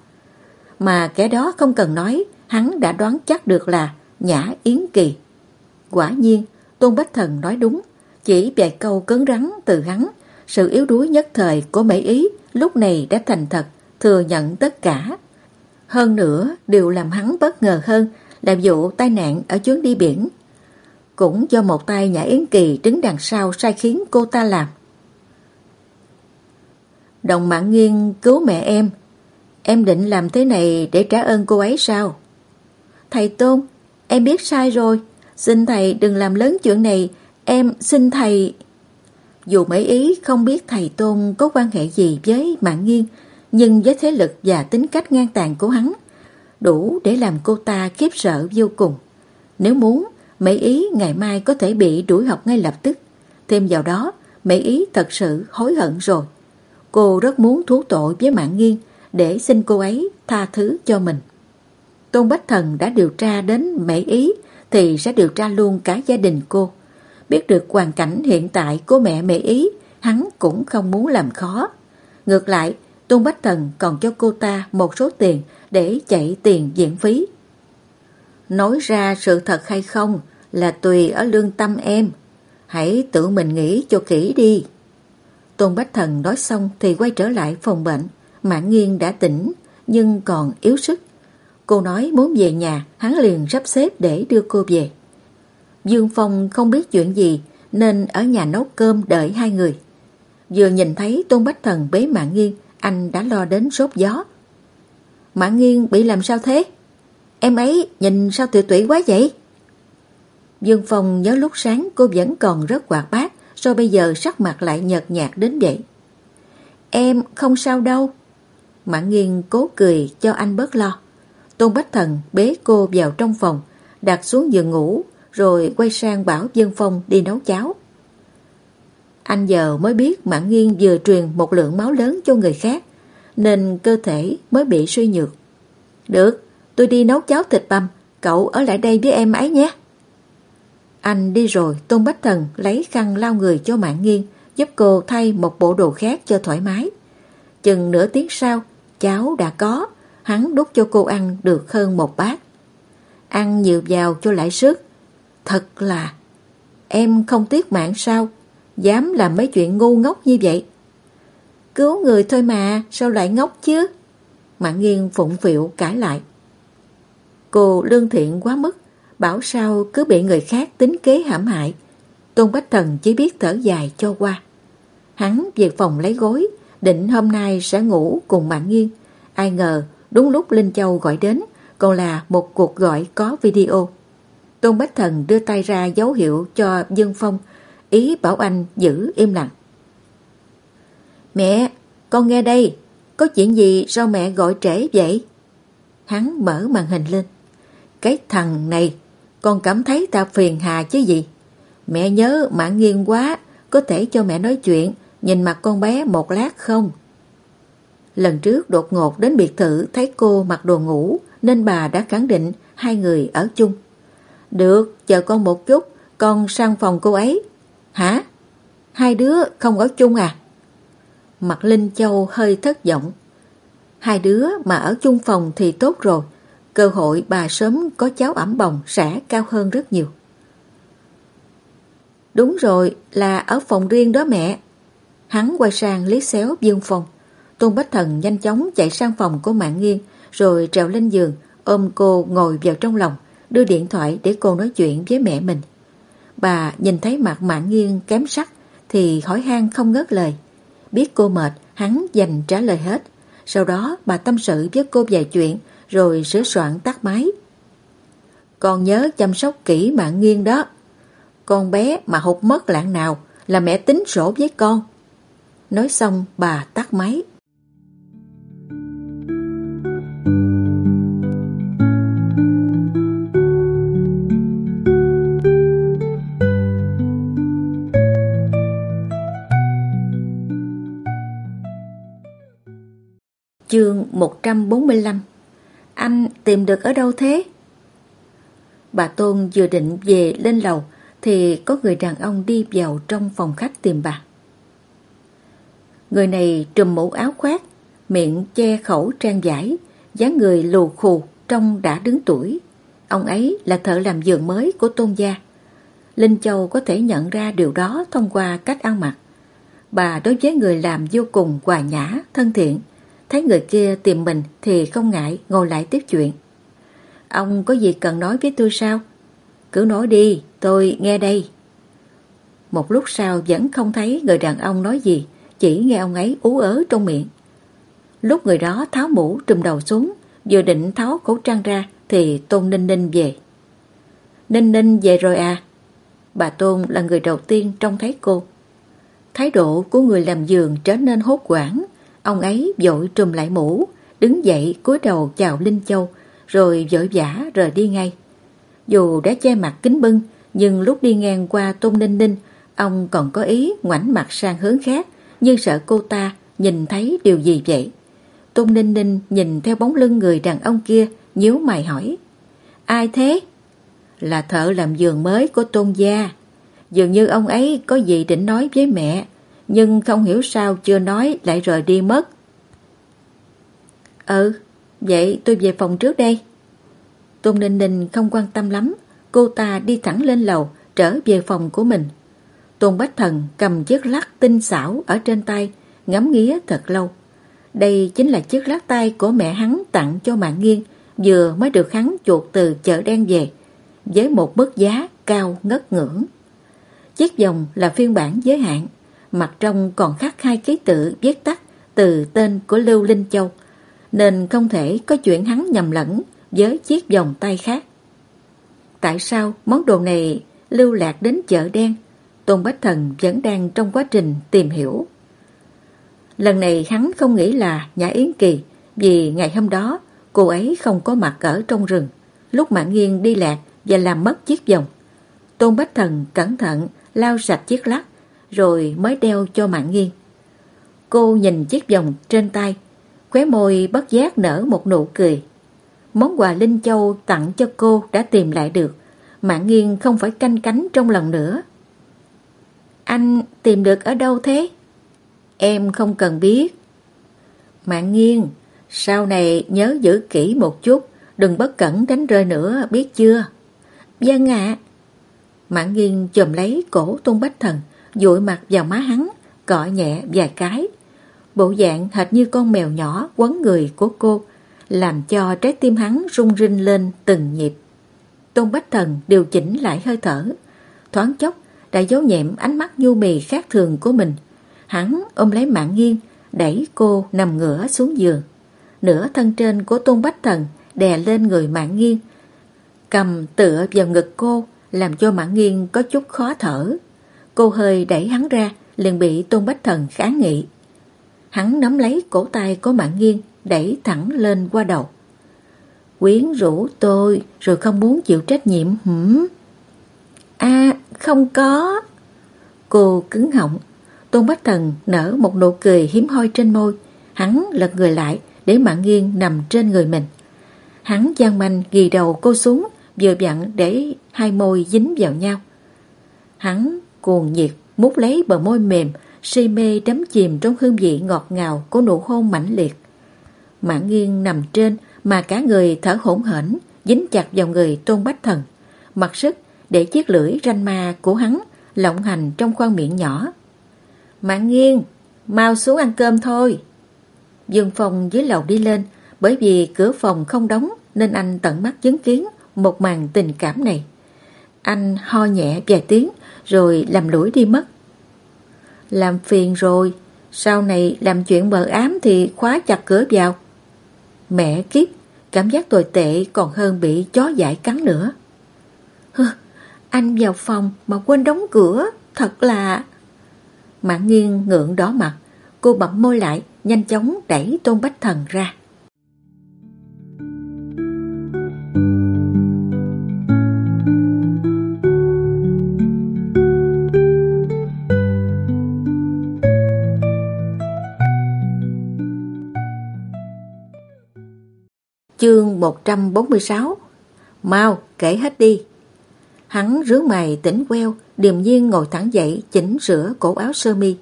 Mà kẻ đó không cần nói, hắn đã đoán chắc được là Nhã Yến Kỳ. Quả nhiên, Tôn Bách Thần nói đúng, chỉ vài câu cứng rắn từ hắn, sự yếu đuối nhất thời của Mỹ Ý lúc này đã thành thật, thừa nhận tất cả. Hơn nữa, điều làm hắn bất ngờ hơn là vụ tai nạn ở chuyến đi biển. Cũng do một tay Nhã Yến Kỳ đứng đằng sau sai khiến cô ta làm. Đồng mạng nghiêng cứu mẹ em. Em định làm thế này để trả ơn cô ấy sao? Thầy Tôn, em biết sai rồi. Xin thầy đừng làm lớn chuyện này. Em xin thầy... Dù mấy ý không biết thầy Tôn có quan hệ gì với mạng nghiêng, nhưng với thế lực và tính cách ngang tàn của hắn, đủ để làm cô ta khiếp sợ vô cùng. Nếu muốn, mấy ý ngày mai có thể bị đuổi học ngay lập tức. Thêm vào đó, mấy ý thật sự hối hận rồi. Cô rất muốn thú tội với mạng nghiêng để xin cô ấy tha thứ cho mình. Tôn Bách Thần đã điều tra đến mẹ ý thì sẽ điều tra luôn cả gia đình cô. Biết được hoàn cảnh hiện tại của mẹ mẹ ý, hắn cũng không muốn làm khó. Ngược lại, Tôn Bách Thần còn cho cô ta một số tiền để chạy tiền diễn phí. Nói ra sự thật hay không là tùy ở lương tâm em. Hãy tự mình nghĩ cho kỹ đi. Tôn Bách Thần nói xong thì quay trở lại phòng bệnh. Mạng Nghiên đã tỉnh nhưng còn yếu sức. Cô nói muốn về nhà, hắn liền sắp xếp để đưa cô về. Dương Phong không biết chuyện gì nên ở nhà nấu cơm đợi hai người. Vừa nhìn thấy Tôn Bách Thần bế Mạng Nghiên, anh đã lo đến sốt gió. Mạng Nghiên bị làm sao thế? Em ấy nhìn sao tự tủy quá vậy? Dương Phong nhớ lúc sáng cô vẫn còn rất hoạt bát, sao bây giờ sắc mặt lại nhợt nhạt đến vậy? Em không sao đâu. mãn Nghiên cố cười cho anh bớt lo. Tôn Bách Thần bế cô vào trong phòng, đặt xuống giường ngủ, rồi quay sang bảo Dương Phong đi nấu cháo. Anh giờ mới biết mãn Nghiên vừa truyền một lượng máu lớn cho người khác, nên cơ thể mới bị suy nhược. Được, tôi đi nấu cháo thịt băm, cậu ở lại đây với em ấy nhé. Anh đi rồi, Tôn Bách Thần lấy khăn lau người cho Mạng Nghiên, giúp cô thay một bộ đồ khác cho thoải mái. Chừng nửa tiếng sau, cháo đã có, hắn đút cho cô ăn được hơn một bát. Ăn nhiều vào cho lại sức. Thật là, em không tiếc mạng sao? Dám làm mấy chuyện ngu ngốc như vậy? Cứu người thôi mà, sao lại ngốc chứ? Mạng Nghiên phụng phịu cãi lại. Cô lương thiện quá mức, bảo sao cứ bị người khác tính kế hãm hại. Tôn Bách Thần chỉ biết thở dài cho qua. Hắn về phòng lấy gối, định hôm nay sẽ ngủ cùng Mạng Nghiên. Ai ngờ Đúng lúc Linh Châu gọi đến, còn là một cuộc gọi có video. Tôn Bách Thần đưa tay ra dấu hiệu cho Dương Phong, ý bảo anh giữ im lặng. Mẹ, con nghe đây, có chuyện gì sao mẹ gọi trễ vậy? Hắn mở màn hình lên. Cái thằng này, con cảm thấy ta phiền hà chứ gì? Mẹ nhớ mạng nghiêng quá, có thể cho mẹ nói chuyện, nhìn mặt con bé một lát không? Lần trước đột ngột đến biệt thự thấy cô mặc đồ ngủ nên bà đã khẳng định hai người ở chung. Được, chờ con một chút, con sang phòng cô ấy. Hả? hai đứa không ở chung à? Mặt Linh Châu hơi thất vọng. Hai đứa mà ở chung phòng thì tốt rồi, cơ hội bà sớm có cháu ẩm bồng sẽ cao hơn rất nhiều. Đúng rồi, là ở phòng riêng đó mẹ. Hắn quay sang lý xéo Dương phòng Tôn Bách Thần nhanh chóng chạy sang phòng của Mạng Nghiên rồi trèo lên giường ôm cô ngồi vào trong lòng đưa điện thoại để cô nói chuyện với mẹ mình. Bà nhìn thấy mặt Mạng Nghiên kém sắc thì hỏi han không ngớt lời. Biết cô mệt, hắn dành trả lời hết. Sau đó bà tâm sự với cô vài chuyện rồi sửa soạn tắt máy. Con nhớ chăm sóc kỹ Mạng nghiêng đó. Con bé mà hụt mất lạng nào là mẹ tính sổ với con. Nói xong, bà tắt máy. Chương 145 anh tìm được ở đâu thế? Bà Tôn vừa định về lên lầu thì có người đàn ông đi vào trong phòng khách tìm bà. Người này trùm mũ áo khoác, miệng che khẩu trang giải, dáng người lù khù trông đã đứng tuổi. Ông ấy là thợ làm giường mới của Tôn gia. Linh Châu có thể nhận ra điều đó thông qua cách ăn mặc. Bà đối với người làm vô cùng hòa nhã, thân thiện. Thấy người kia tìm mình thì không ngại ngồi lại tiếp chuyện. Ông có gì cần nói với tôi sao? Cứ nói đi, tôi nghe đây. Một lúc sau vẫn không thấy người đàn ông nói gì, chỉ nghe ông ấy ú ớ trong miệng. Lúc người đó tháo mũ trùm đầu xuống, vừa định tháo khẩu trang ra thì Tôn Ninh Ninh về. Ninh Ninh về rồi à? Bà Tôn là người đầu tiên trông thấy cô. Thái độ của người làm giường trở nên hốt quảng. Ông ấy vội trùm lại mũ, đứng dậy cúi đầu chào Linh Châu, rồi vội vã rời đi ngay. Dù đã che mặt kính bưng, nhưng lúc đi ngang qua Tôn Ninh Ninh, ông còn có ý ngoảnh mặt sang hướng khác, như sợ cô ta nhìn thấy điều gì vậy. Tôn Ninh Ninh nhìn theo bóng lưng người đàn ông kia, nhíu mày hỏi. Ai thế? Là thợ làm giường mới của Tôn Gia. Dường như ông ấy có gì định nói với mẹ, nhưng không hiểu sao chưa nói lại rời đi mất. Ừ, vậy tôi về phòng trước đây. Tôn Ninh Ninh không quan tâm lắm, cô ta đi thẳng lên lầu, trở về phòng của mình. Tôn Bách Thần cầm chiếc lắc tinh xảo ở trên tay, ngắm nghía thật lâu. Đây chính là chiếc lắc tay của mẹ hắn tặng cho Mạng nghiêng vừa mới được hắn chuột từ chợ đen về, với một mức giá cao ngất ngưỡng. Chiếc vòng là phiên bản giới hạn, mặt trong còn khắc hai ký tự viết tắt từ tên của Lưu Linh Châu, nên không thể có chuyện hắn nhầm lẫn với chiếc vòng tay khác. Tại sao món đồ này lưu lạc đến chợ đen? Tôn Bách Thần vẫn đang trong quá trình tìm hiểu. Lần này hắn không nghĩ là nhà Yến Kỳ vì ngày hôm đó cô ấy không có mặt ở trong rừng lúc Mạng Nghiên đi lạc và làm mất chiếc vòng. Tôn Bách Thần cẩn thận lau sạch chiếc lắc rồi mới đeo cho Mạng nghiêng Cô nhìn chiếc vòng trên tay, khóe môi bất giác nở một nụ cười. Món quà Linh Châu tặng cho cô đã tìm lại được, Mạng nghiêng không phải canh cánh trong lòng nữa. Anh tìm được ở đâu thế? Em không cần biết. Mạng nghiêng sau này nhớ giữ kỹ một chút, đừng bất cẩn đánh rơi nữa, biết chưa? Dân ạ. À. Mạng nghiêng chồm lấy cổ Tôn Bách Thần, dụi mặt vào má hắn, cọ nhẹ vài cái. Bộ dạng hệt như con mèo nhỏ quấn người của cô, làm cho trái tim hắn rung rinh lên từng nhịp. Tôn Bách Thần điều chỉnh lại hơi thở, thoáng chốc đã giấu nhẹm ánh mắt nhu mì khác thường của mình. Hắn ôm lấy mạng nghiêng, đẩy cô nằm ngửa xuống giường. Nửa thân trên của Tôn Bách Thần đè lên người mạng nghiêng, cầm tựa vào ngực cô, làm cho mạng nghiêng có chút khó thở. Cô hơi đẩy hắn ra, liền bị Tôn Bách Thần kháng nghị. Hắn nắm lấy cổ tay của mạng nghiêng, đẩy thẳng lên qua đầu. Quyến rũ tôi rồi không muốn chịu trách nhiệm hửm. a không có. Cô cứng họng. Tôn Bách Thần nở một nụ cười hiếm hoi trên môi. Hắn lật người lại để mạng nghiêng nằm trên người mình. Hắn gian manh ghi đầu cô xuống vừa vặn để hai môi dính vào nhau. Hắn cuồng nhiệt mút lấy bờ môi mềm, si mê đắm chìm trong hương vị ngọt ngào của nụ hôn mãnh liệt. mã nghiêng nằm trên mà cả người thở hổn hển, dính chặt vào người Tôn Bách Thần, mặc sức để chiếc lưỡi ranh ma của hắn lộng hành trong khoang miệng nhỏ. mã nghiêng, mau xuống ăn cơm thôi. Dương Phong dưới lầu đi lên, bởi vì cửa phòng không đóng nên anh tận mắt chứng kiến một màn tình cảm này. Anh ho nhẹ vài tiếng rồi làm lũi đi mất. Làm phiền rồi, sau này làm chuyện bờ ám thì khóa chặt cửa vào. Mẹ kiếp, cảm giác tồi tệ còn hơn bị chó dại cắn nữa. Hừ, anh vào phòng mà quên đóng cửa, thật là... Mạng nghiêng ngượng đỏ mặt, cô bậm môi lại, nhanh chóng đẩy Tôn Bách Thần ra. Chương 146 Mau, kể hết đi. Hắn rướng mày tỉnh queo, điềm nhiên ngồi thẳng dậy chỉnh rửa cổ áo sơ mi.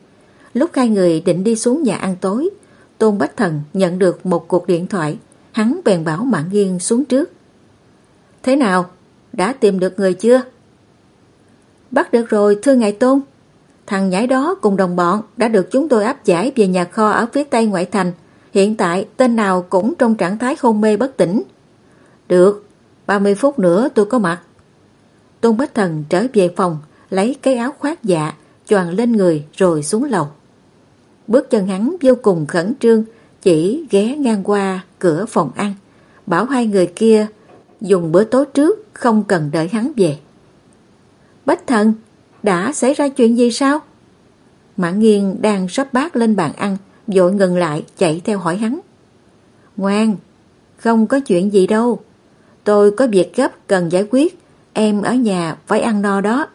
Lúc hai người định đi xuống nhà ăn tối, Tôn Bách Thần nhận được một cuộc điện thoại, hắn bèn bảo Mạng Nghiên xuống trước. Thế nào? Đã tìm được người chưa? Bắt được rồi, thưa ngài Tôn. Thằng nhãi đó cùng đồng bọn đã được chúng tôi áp giải về nhà kho ở phía tây ngoại thành. Hiện tại tên nào cũng trong trạng thái hôn mê bất tỉnh. Được, 30 phút nữa tôi có mặt. Tôn Bách Thần trở về phòng, lấy cái áo khoác dạ, choàng lên người rồi xuống lầu. Bước chân hắn vô cùng khẩn trương, chỉ ghé ngang qua cửa phòng ăn, bảo hai người kia dùng bữa tối trước, không cần đợi hắn về. Bách Thần, đã xảy ra chuyện gì sao? Mã Nghiên đang sắp bát lên bàn ăn, vội ngừng lại chạy theo hỏi hắn. Ngoan, không có chuyện gì đâu. Tôi có việc gấp cần giải quyết, em ở nhà phải ăn no đó.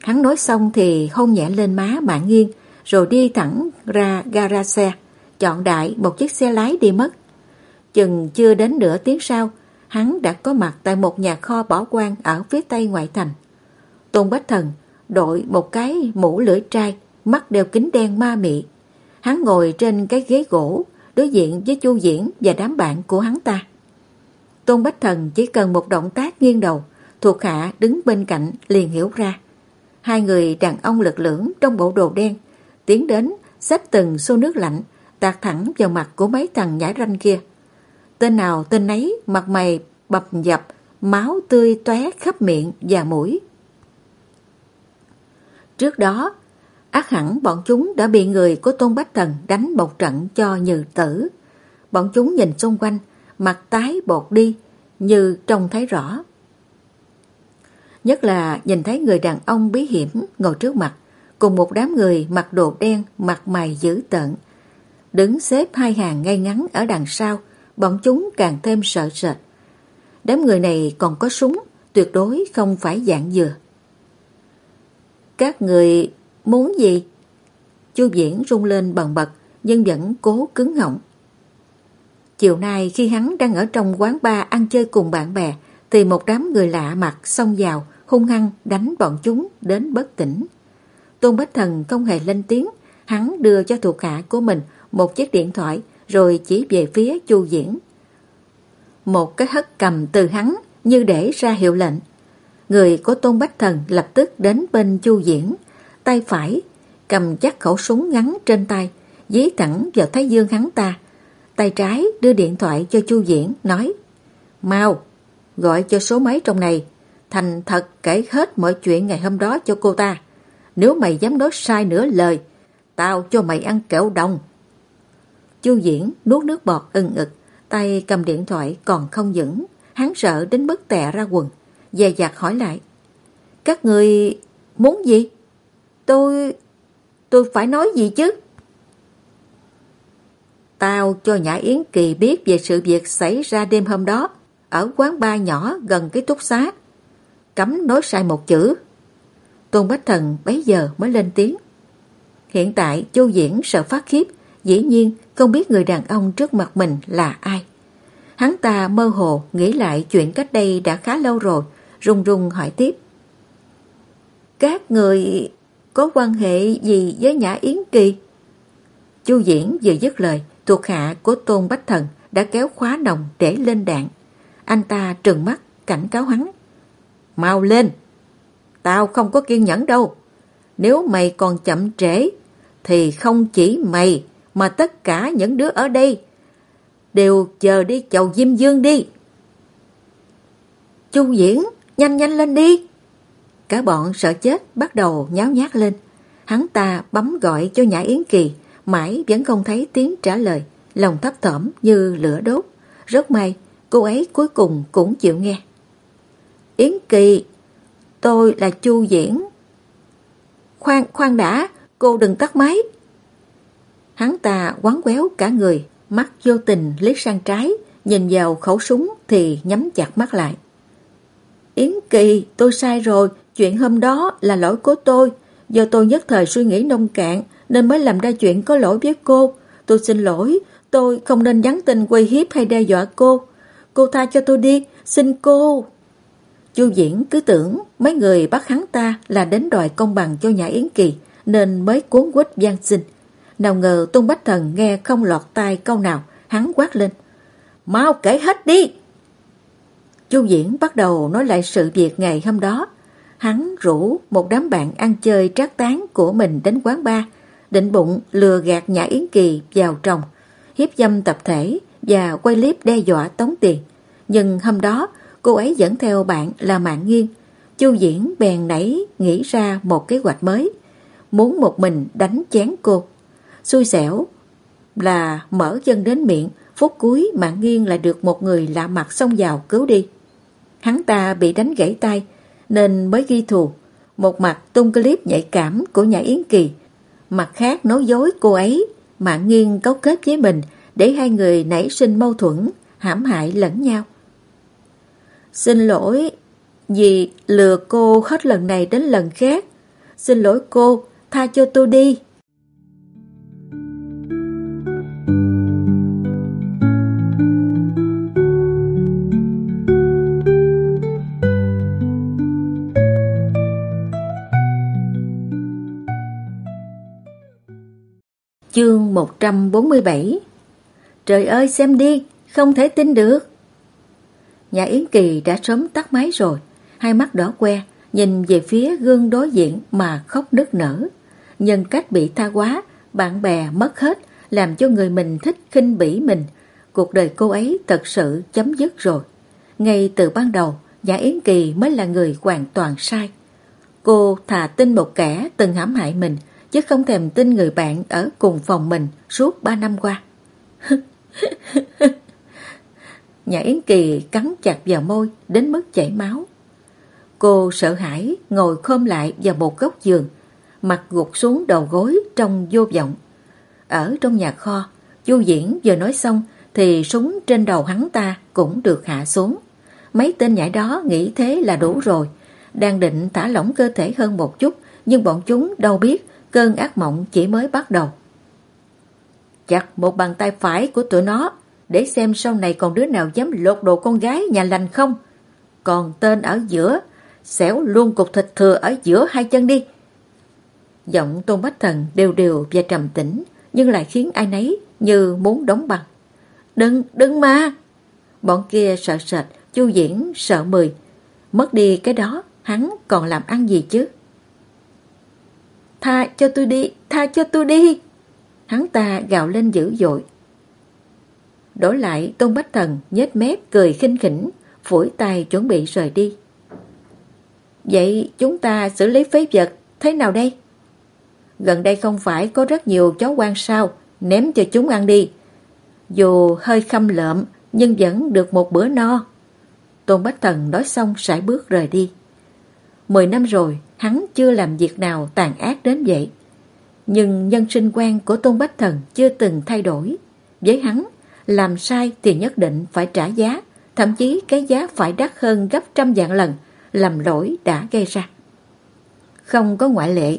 Hắn nói xong thì hôn nhẹ lên má bạn nghiêng, rồi đi thẳng ra gara xe, chọn đại một chiếc xe lái đi mất. Chừng chưa đến nửa tiếng sau, hắn đã có mặt tại một nhà kho bỏ quan ở phía tây ngoại thành. Tôn Bách Thần đội một cái mũ lưỡi trai, mắt đeo kính đen ma mị. Hắn ngồi trên cái ghế gỗ, đối diện với Chu Diễn và đám bạn của hắn ta. Tôn Bách Thần chỉ cần một động tác nghiêng đầu, thuộc hạ đứng bên cạnh liền hiểu ra. Hai người đàn ông lực lưỡng trong bộ đồ đen tiến đến xách từng xô nước lạnh tạt thẳng vào mặt của mấy thằng nhãi ranh kia. Tên nào tên nấy mặt mày bập dập máu tươi tóe khắp miệng và mũi. Trước đó, ác hẳn bọn chúng đã bị người của Tôn Bách Thần đánh một trận cho như tử. Bọn chúng nhìn xung quanh, mặt tái bột đi, như trông thấy rõ. Nhất là nhìn thấy người đàn ông bí hiểm ngồi trước mặt, cùng một đám người mặc đồ đen, mặt mày dữ tợn. Đứng xếp hai hàng ngay ngắn ở đằng sau, bọn chúng càng thêm sợ sệt. Đám người này còn có súng, tuyệt đối không phải dạng dừa. Các người muốn gì? Chu Diễn rung lên bần bật, nhưng vẫn cố cứng họng. Chiều nay khi hắn đang ở trong quán bar ăn chơi cùng bạn bè, thì một đám người lạ mặt xông vào, hung hăng đánh bọn chúng đến bất tỉnh. Tôn Bách Thần không hề lên tiếng, hắn đưa cho thuộc hạ của mình một chiếc điện thoại rồi chỉ về phía Chu Diễn. Một cái hất cầm từ hắn như để ra hiệu lệnh. Người của Tôn Bách Thần lập tức đến bên Chu Diễn, tay phải cầm chắc khẩu súng ngắn trên tay, dí thẳng vào thái dương hắn ta. Tay trái đưa điện thoại cho Chu Diễn, nói Mau, gọi cho số máy trong này, thành thật kể hết mọi chuyện ngày hôm đó cho cô ta. Nếu mày dám nói sai nửa lời, tao cho mày ăn kẹo đồng. Chu Diễn nuốt nước bọt ưng ực, tay cầm điện thoại còn không vững, hắn sợ đến mức tè ra quần, dè dặt hỏi lại. Các người muốn gì? Tôi... tôi phải nói gì chứ? Tao cho Nhã Yến Kỳ biết về sự việc xảy ra đêm hôm đó ở quán bar nhỏ gần cái túc xá. Cấm nói sai một chữ. Tôn Bách Thần bấy giờ mới lên tiếng. Hiện tại Chu Diễn sợ phát khiếp, dĩ nhiên không biết người đàn ông trước mặt mình là ai. Hắn ta mơ hồ nghĩ lại chuyện cách đây đã khá lâu rồi, run run hỏi tiếp. Các người có quan hệ gì với Nhã Yến Kỳ? Chu Diễn vừa dứt lời, thuộc hạ của Tôn Bách Thần đã kéo khóa nòng để lên đạn. Anh ta trừng mắt, cảnh cáo hắn. Mau lên! Tao không có kiên nhẫn đâu. Nếu mày còn chậm trễ, thì không chỉ mày mà tất cả những đứa ở đây đều chờ đi chầu Diêm Dương đi. Chu Diễn, nhanh nhanh lên đi! Cả bọn sợ chết bắt đầu nháo nhác lên. Hắn ta bấm gọi cho Nhã Yến Kỳ, mãi vẫn không thấy tiếng trả lời, lòng thấp thỏm như lửa đốt. Rất may, cô ấy cuối cùng cũng chịu nghe. Yến Kỳ, tôi là Chu Diễn. Khoan, khoan đã, cô đừng tắt máy. Hắn ta quán quéo cả người, mắt vô tình liếc sang trái, nhìn vào khẩu súng thì nhắm chặt mắt lại. Yến Kỳ, tôi sai rồi, chuyện hôm đó là lỗi của tôi. Do tôi nhất thời suy nghĩ nông cạn nên mới làm ra chuyện có lỗi với cô. Tôi xin lỗi, tôi không nên nhắn tin quay hiếp hay đe dọa cô. Cô tha cho tôi đi, xin cô. Chu Diễn cứ tưởng mấy người bắt hắn ta là đến đòi công bằng cho nhà Yến Kỳ nên mới cuốn quýt gian xin. Nào ngờ Tôn Bách Thần nghe không lọt tai câu nào, hắn quát lên. Mau kể hết đi! Chu Diễn bắt đầu nói lại sự việc ngày hôm đó. Hắn rủ một đám bạn ăn chơi trác tán của mình đến quán bar, định bụng lừa gạt nhà Yến Kỳ vào trồng, hiếp dâm tập thể và quay clip đe dọa tống tiền. Nhưng hôm đó, cô ấy dẫn theo bạn là Mạng Nghiên. Chu Diễn bèn nảy nghĩ ra một kế hoạch mới, muốn một mình đánh chén cô. Xui xẻo là mở chân đến miệng, phút cuối Mạng Nghiên lại được một người lạ mặt xông vào cứu đi. Hắn ta bị đánh gãy tay nên mới ghi thù. Một mặt tung clip nhạy cảm của nhà Yến Kỳ, mặt khác nói dối cô ấy, Mạng nghiêng cấu kết với mình để hai người nảy sinh mâu thuẫn, hãm hại lẫn nhau. Xin lỗi vì lừa cô hết lần này đến lần khác. Xin lỗi cô, tha cho tôi đi. Chương 147 Trời ơi xem đi, không thể tin được. Nhà Yến Kỳ đã sớm tắt máy rồi, hai mắt đỏ que, nhìn về phía gương đối diện mà khóc nức nở. Nhân cách bị tha quá, bạn bè mất hết, làm cho người mình thích khinh bỉ mình. Cuộc đời cô ấy thật sự chấm dứt rồi. Ngay từ ban đầu, Nhà Yến Kỳ mới là người hoàn toàn sai. Cô thà tin một kẻ từng hãm hại mình, chứ không thèm tin người bạn ở cùng phòng mình suốt ba năm qua. <laughs> Nhà Yến Kỳ cắn chặt vào môi đến mức chảy máu. Cô sợ hãi ngồi khom lại vào một góc giường, mặt gục xuống đầu gối trong vô vọng. Ở trong nhà kho, Chu Diễn vừa nói xong thì súng trên đầu hắn ta cũng được hạ xuống. Mấy tên nhãi đó nghĩ thế là đủ rồi, đang định thả lỏng cơ thể hơn một chút nhưng bọn chúng đâu biết cơn ác mộng chỉ mới bắt đầu. Chặt một bàn tay phải của tụi nó để xem sau này còn đứa nào dám lột đồ con gái nhà lành không. Còn tên ở giữa, xẻo luôn cục thịt thừa ở giữa hai chân đi. Giọng Tôn Bách Thần đều đều và trầm tĩnh, nhưng lại khiến ai nấy như muốn đóng băng. Đừng, đừng mà! Bọn kia sợ sệt, chu diễn sợ mười. Mất đi cái đó, hắn còn làm ăn gì chứ? Tha cho tôi đi, tha cho tôi đi! Hắn ta gào lên dữ dội. Đổi lại Tôn Bách Thần nhếch mép cười khinh khỉnh, phủi tay chuẩn bị rời đi. Vậy chúng ta xử lý phế vật thế nào đây? Gần đây không phải có rất nhiều chó quan sao, ném cho chúng ăn đi. Dù hơi khăm lợm nhưng vẫn được một bữa no. Tôn Bách Thần nói xong sải bước rời đi. Mười năm rồi, hắn chưa làm việc nào tàn ác đến vậy. Nhưng nhân sinh quan của Tôn Bách Thần chưa từng thay đổi. Với hắn, làm sai thì nhất định phải trả giá, thậm chí cái giá phải đắt hơn gấp trăm vạn lần làm lỗi đã gây ra. Không có ngoại lệ,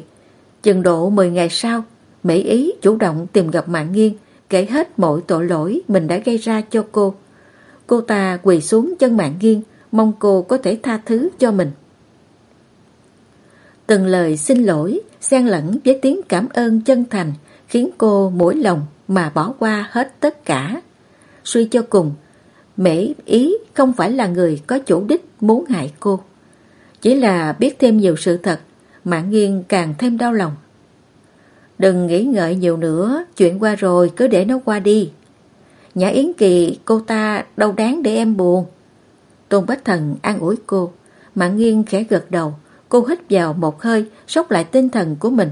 chừng độ 10 ngày sau, Mỹ Ý chủ động tìm gặp Mạng Nghiên, kể hết mọi tội lỗi mình đã gây ra cho cô. Cô ta quỳ xuống chân Mạng Nghiên, mong cô có thể tha thứ cho mình. Từng lời xin lỗi, xen lẫn với tiếng cảm ơn chân thành, khiến cô mỗi lòng mà bỏ qua hết tất cả. Suy cho cùng, Mễ ý không phải là người có chủ đích muốn hại cô. Chỉ là biết thêm nhiều sự thật, Mạng nghiêng càng thêm đau lòng. Đừng nghĩ ngợi nhiều nữa, chuyện qua rồi cứ để nó qua đi. Nhã Yến Kỳ cô ta đâu đáng để em buồn. Tôn Bách Thần an ủi cô, Mạng nghiêng khẽ gật đầu, cô hít vào một hơi, sốc lại tinh thần của mình.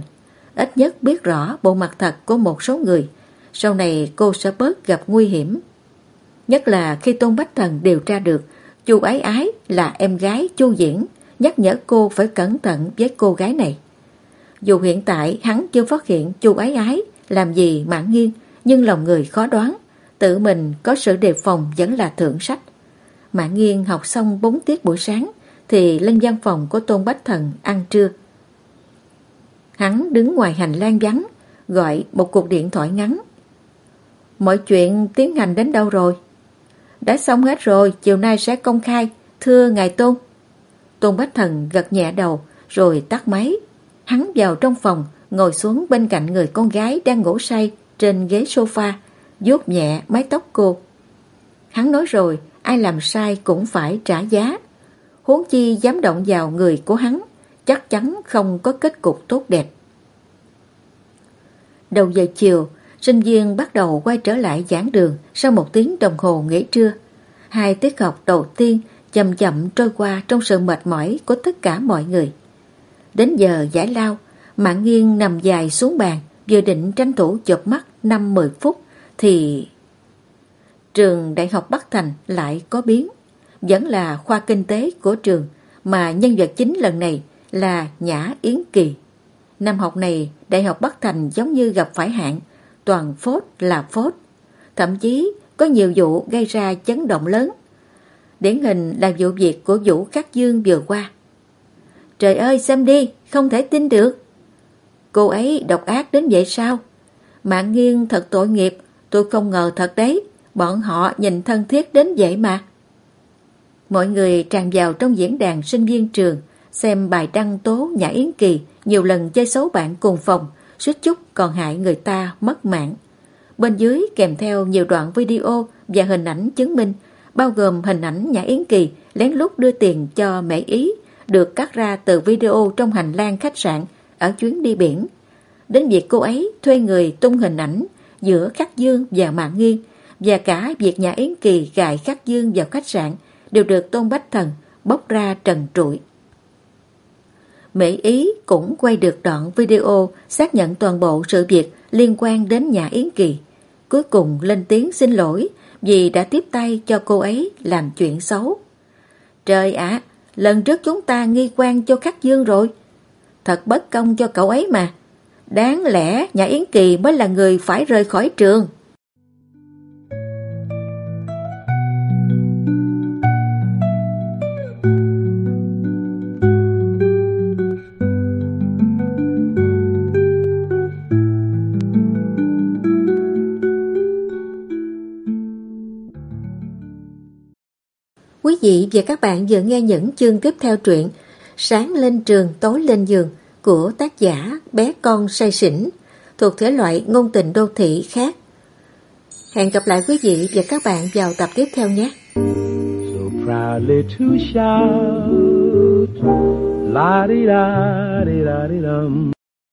Ít nhất biết rõ bộ mặt thật của một số người, sau này cô sẽ bớt gặp nguy hiểm. Nhất là khi Tôn Bách Thần điều tra được Chu Ái Ái là em gái Chu Diễn, nhắc nhở cô phải cẩn thận với cô gái này. Dù hiện tại hắn chưa phát hiện Chu Ái Ái làm gì mãn nghiêng, nhưng lòng người khó đoán, tự mình có sự đề phòng vẫn là thượng sách. Mãn nghiêng học xong 4 tiết buổi sáng thì lên văn phòng của Tôn Bách Thần ăn trưa. Hắn đứng ngoài hành lang vắng, gọi một cuộc điện thoại ngắn. Mọi chuyện tiến hành đến đâu rồi? Đã xong hết rồi, chiều nay sẽ công khai. Thưa Ngài Tôn. Tôn Bách Thần gật nhẹ đầu, rồi tắt máy. Hắn vào trong phòng, ngồi xuống bên cạnh người con gái đang ngủ say trên ghế sofa, vuốt nhẹ mái tóc cô. Hắn nói rồi, ai làm sai cũng phải trả giá. Huống chi dám động vào người của hắn, chắc chắn không có kết cục tốt đẹp. Đầu giờ chiều, sinh viên bắt đầu quay trở lại giảng đường sau một tiếng đồng hồ nghỉ trưa. Hai tiết học đầu tiên chậm chậm trôi qua trong sự mệt mỏi của tất cả mọi người. Đến giờ giải lao, Mạng nghiêng nằm dài xuống bàn, vừa định tranh thủ chợp mắt 5-10 phút thì trường Đại học Bắc Thành lại có biến. Vẫn là khoa kinh tế của trường mà nhân vật chính lần này là Nhã Yến Kỳ. Năm học này, Đại học Bắc Thành giống như gặp phải hạn, toàn phốt là phốt. Thậm chí có nhiều vụ gây ra chấn động lớn. Điển hình là vụ việc của Vũ Khắc Dương vừa qua. Trời ơi xem đi, không thể tin được. Cô ấy độc ác đến vậy sao? Mạng nghiêng thật tội nghiệp, tôi không ngờ thật đấy, bọn họ nhìn thân thiết đến vậy mà. Mọi người tràn vào trong diễn đàn sinh viên trường, xem bài đăng tố Nhã Yến Kỳ nhiều lần chơi xấu bạn cùng phòng, suýt chút còn hại người ta mất mạng. Bên dưới kèm theo nhiều đoạn video và hình ảnh chứng minh, bao gồm hình ảnh Nhã Yến Kỳ lén lút đưa tiền cho mẹ Ý, được cắt ra từ video trong hành lang khách sạn ở chuyến đi biển. Đến việc cô ấy thuê người tung hình ảnh giữa Khắc Dương và Mạng Nghiên và cả việc Nhã Yến Kỳ gài Khắc Dương vào khách sạn đều được Tôn Bách Thần bóc ra trần trụi. Mỹ Ý cũng quay được đoạn video xác nhận toàn bộ sự việc liên quan đến nhà Yến Kỳ. Cuối cùng lên tiếng xin lỗi vì đã tiếp tay cho cô ấy làm chuyện xấu. Trời ạ, lần trước chúng ta nghi quan cho Khắc Dương rồi. Thật bất công cho cậu ấy mà. Đáng lẽ nhà Yến Kỳ mới là người phải rời khỏi trường. Vị và các bạn vừa nghe những chương tiếp theo truyện Sáng lên trường, tối lên giường của tác giả Bé Con Say Sỉnh thuộc thể loại ngôn tình đô thị khác. Hẹn gặp lại quý vị và các bạn vào tập tiếp theo nhé. So proudly to shout, la di da di da di dum.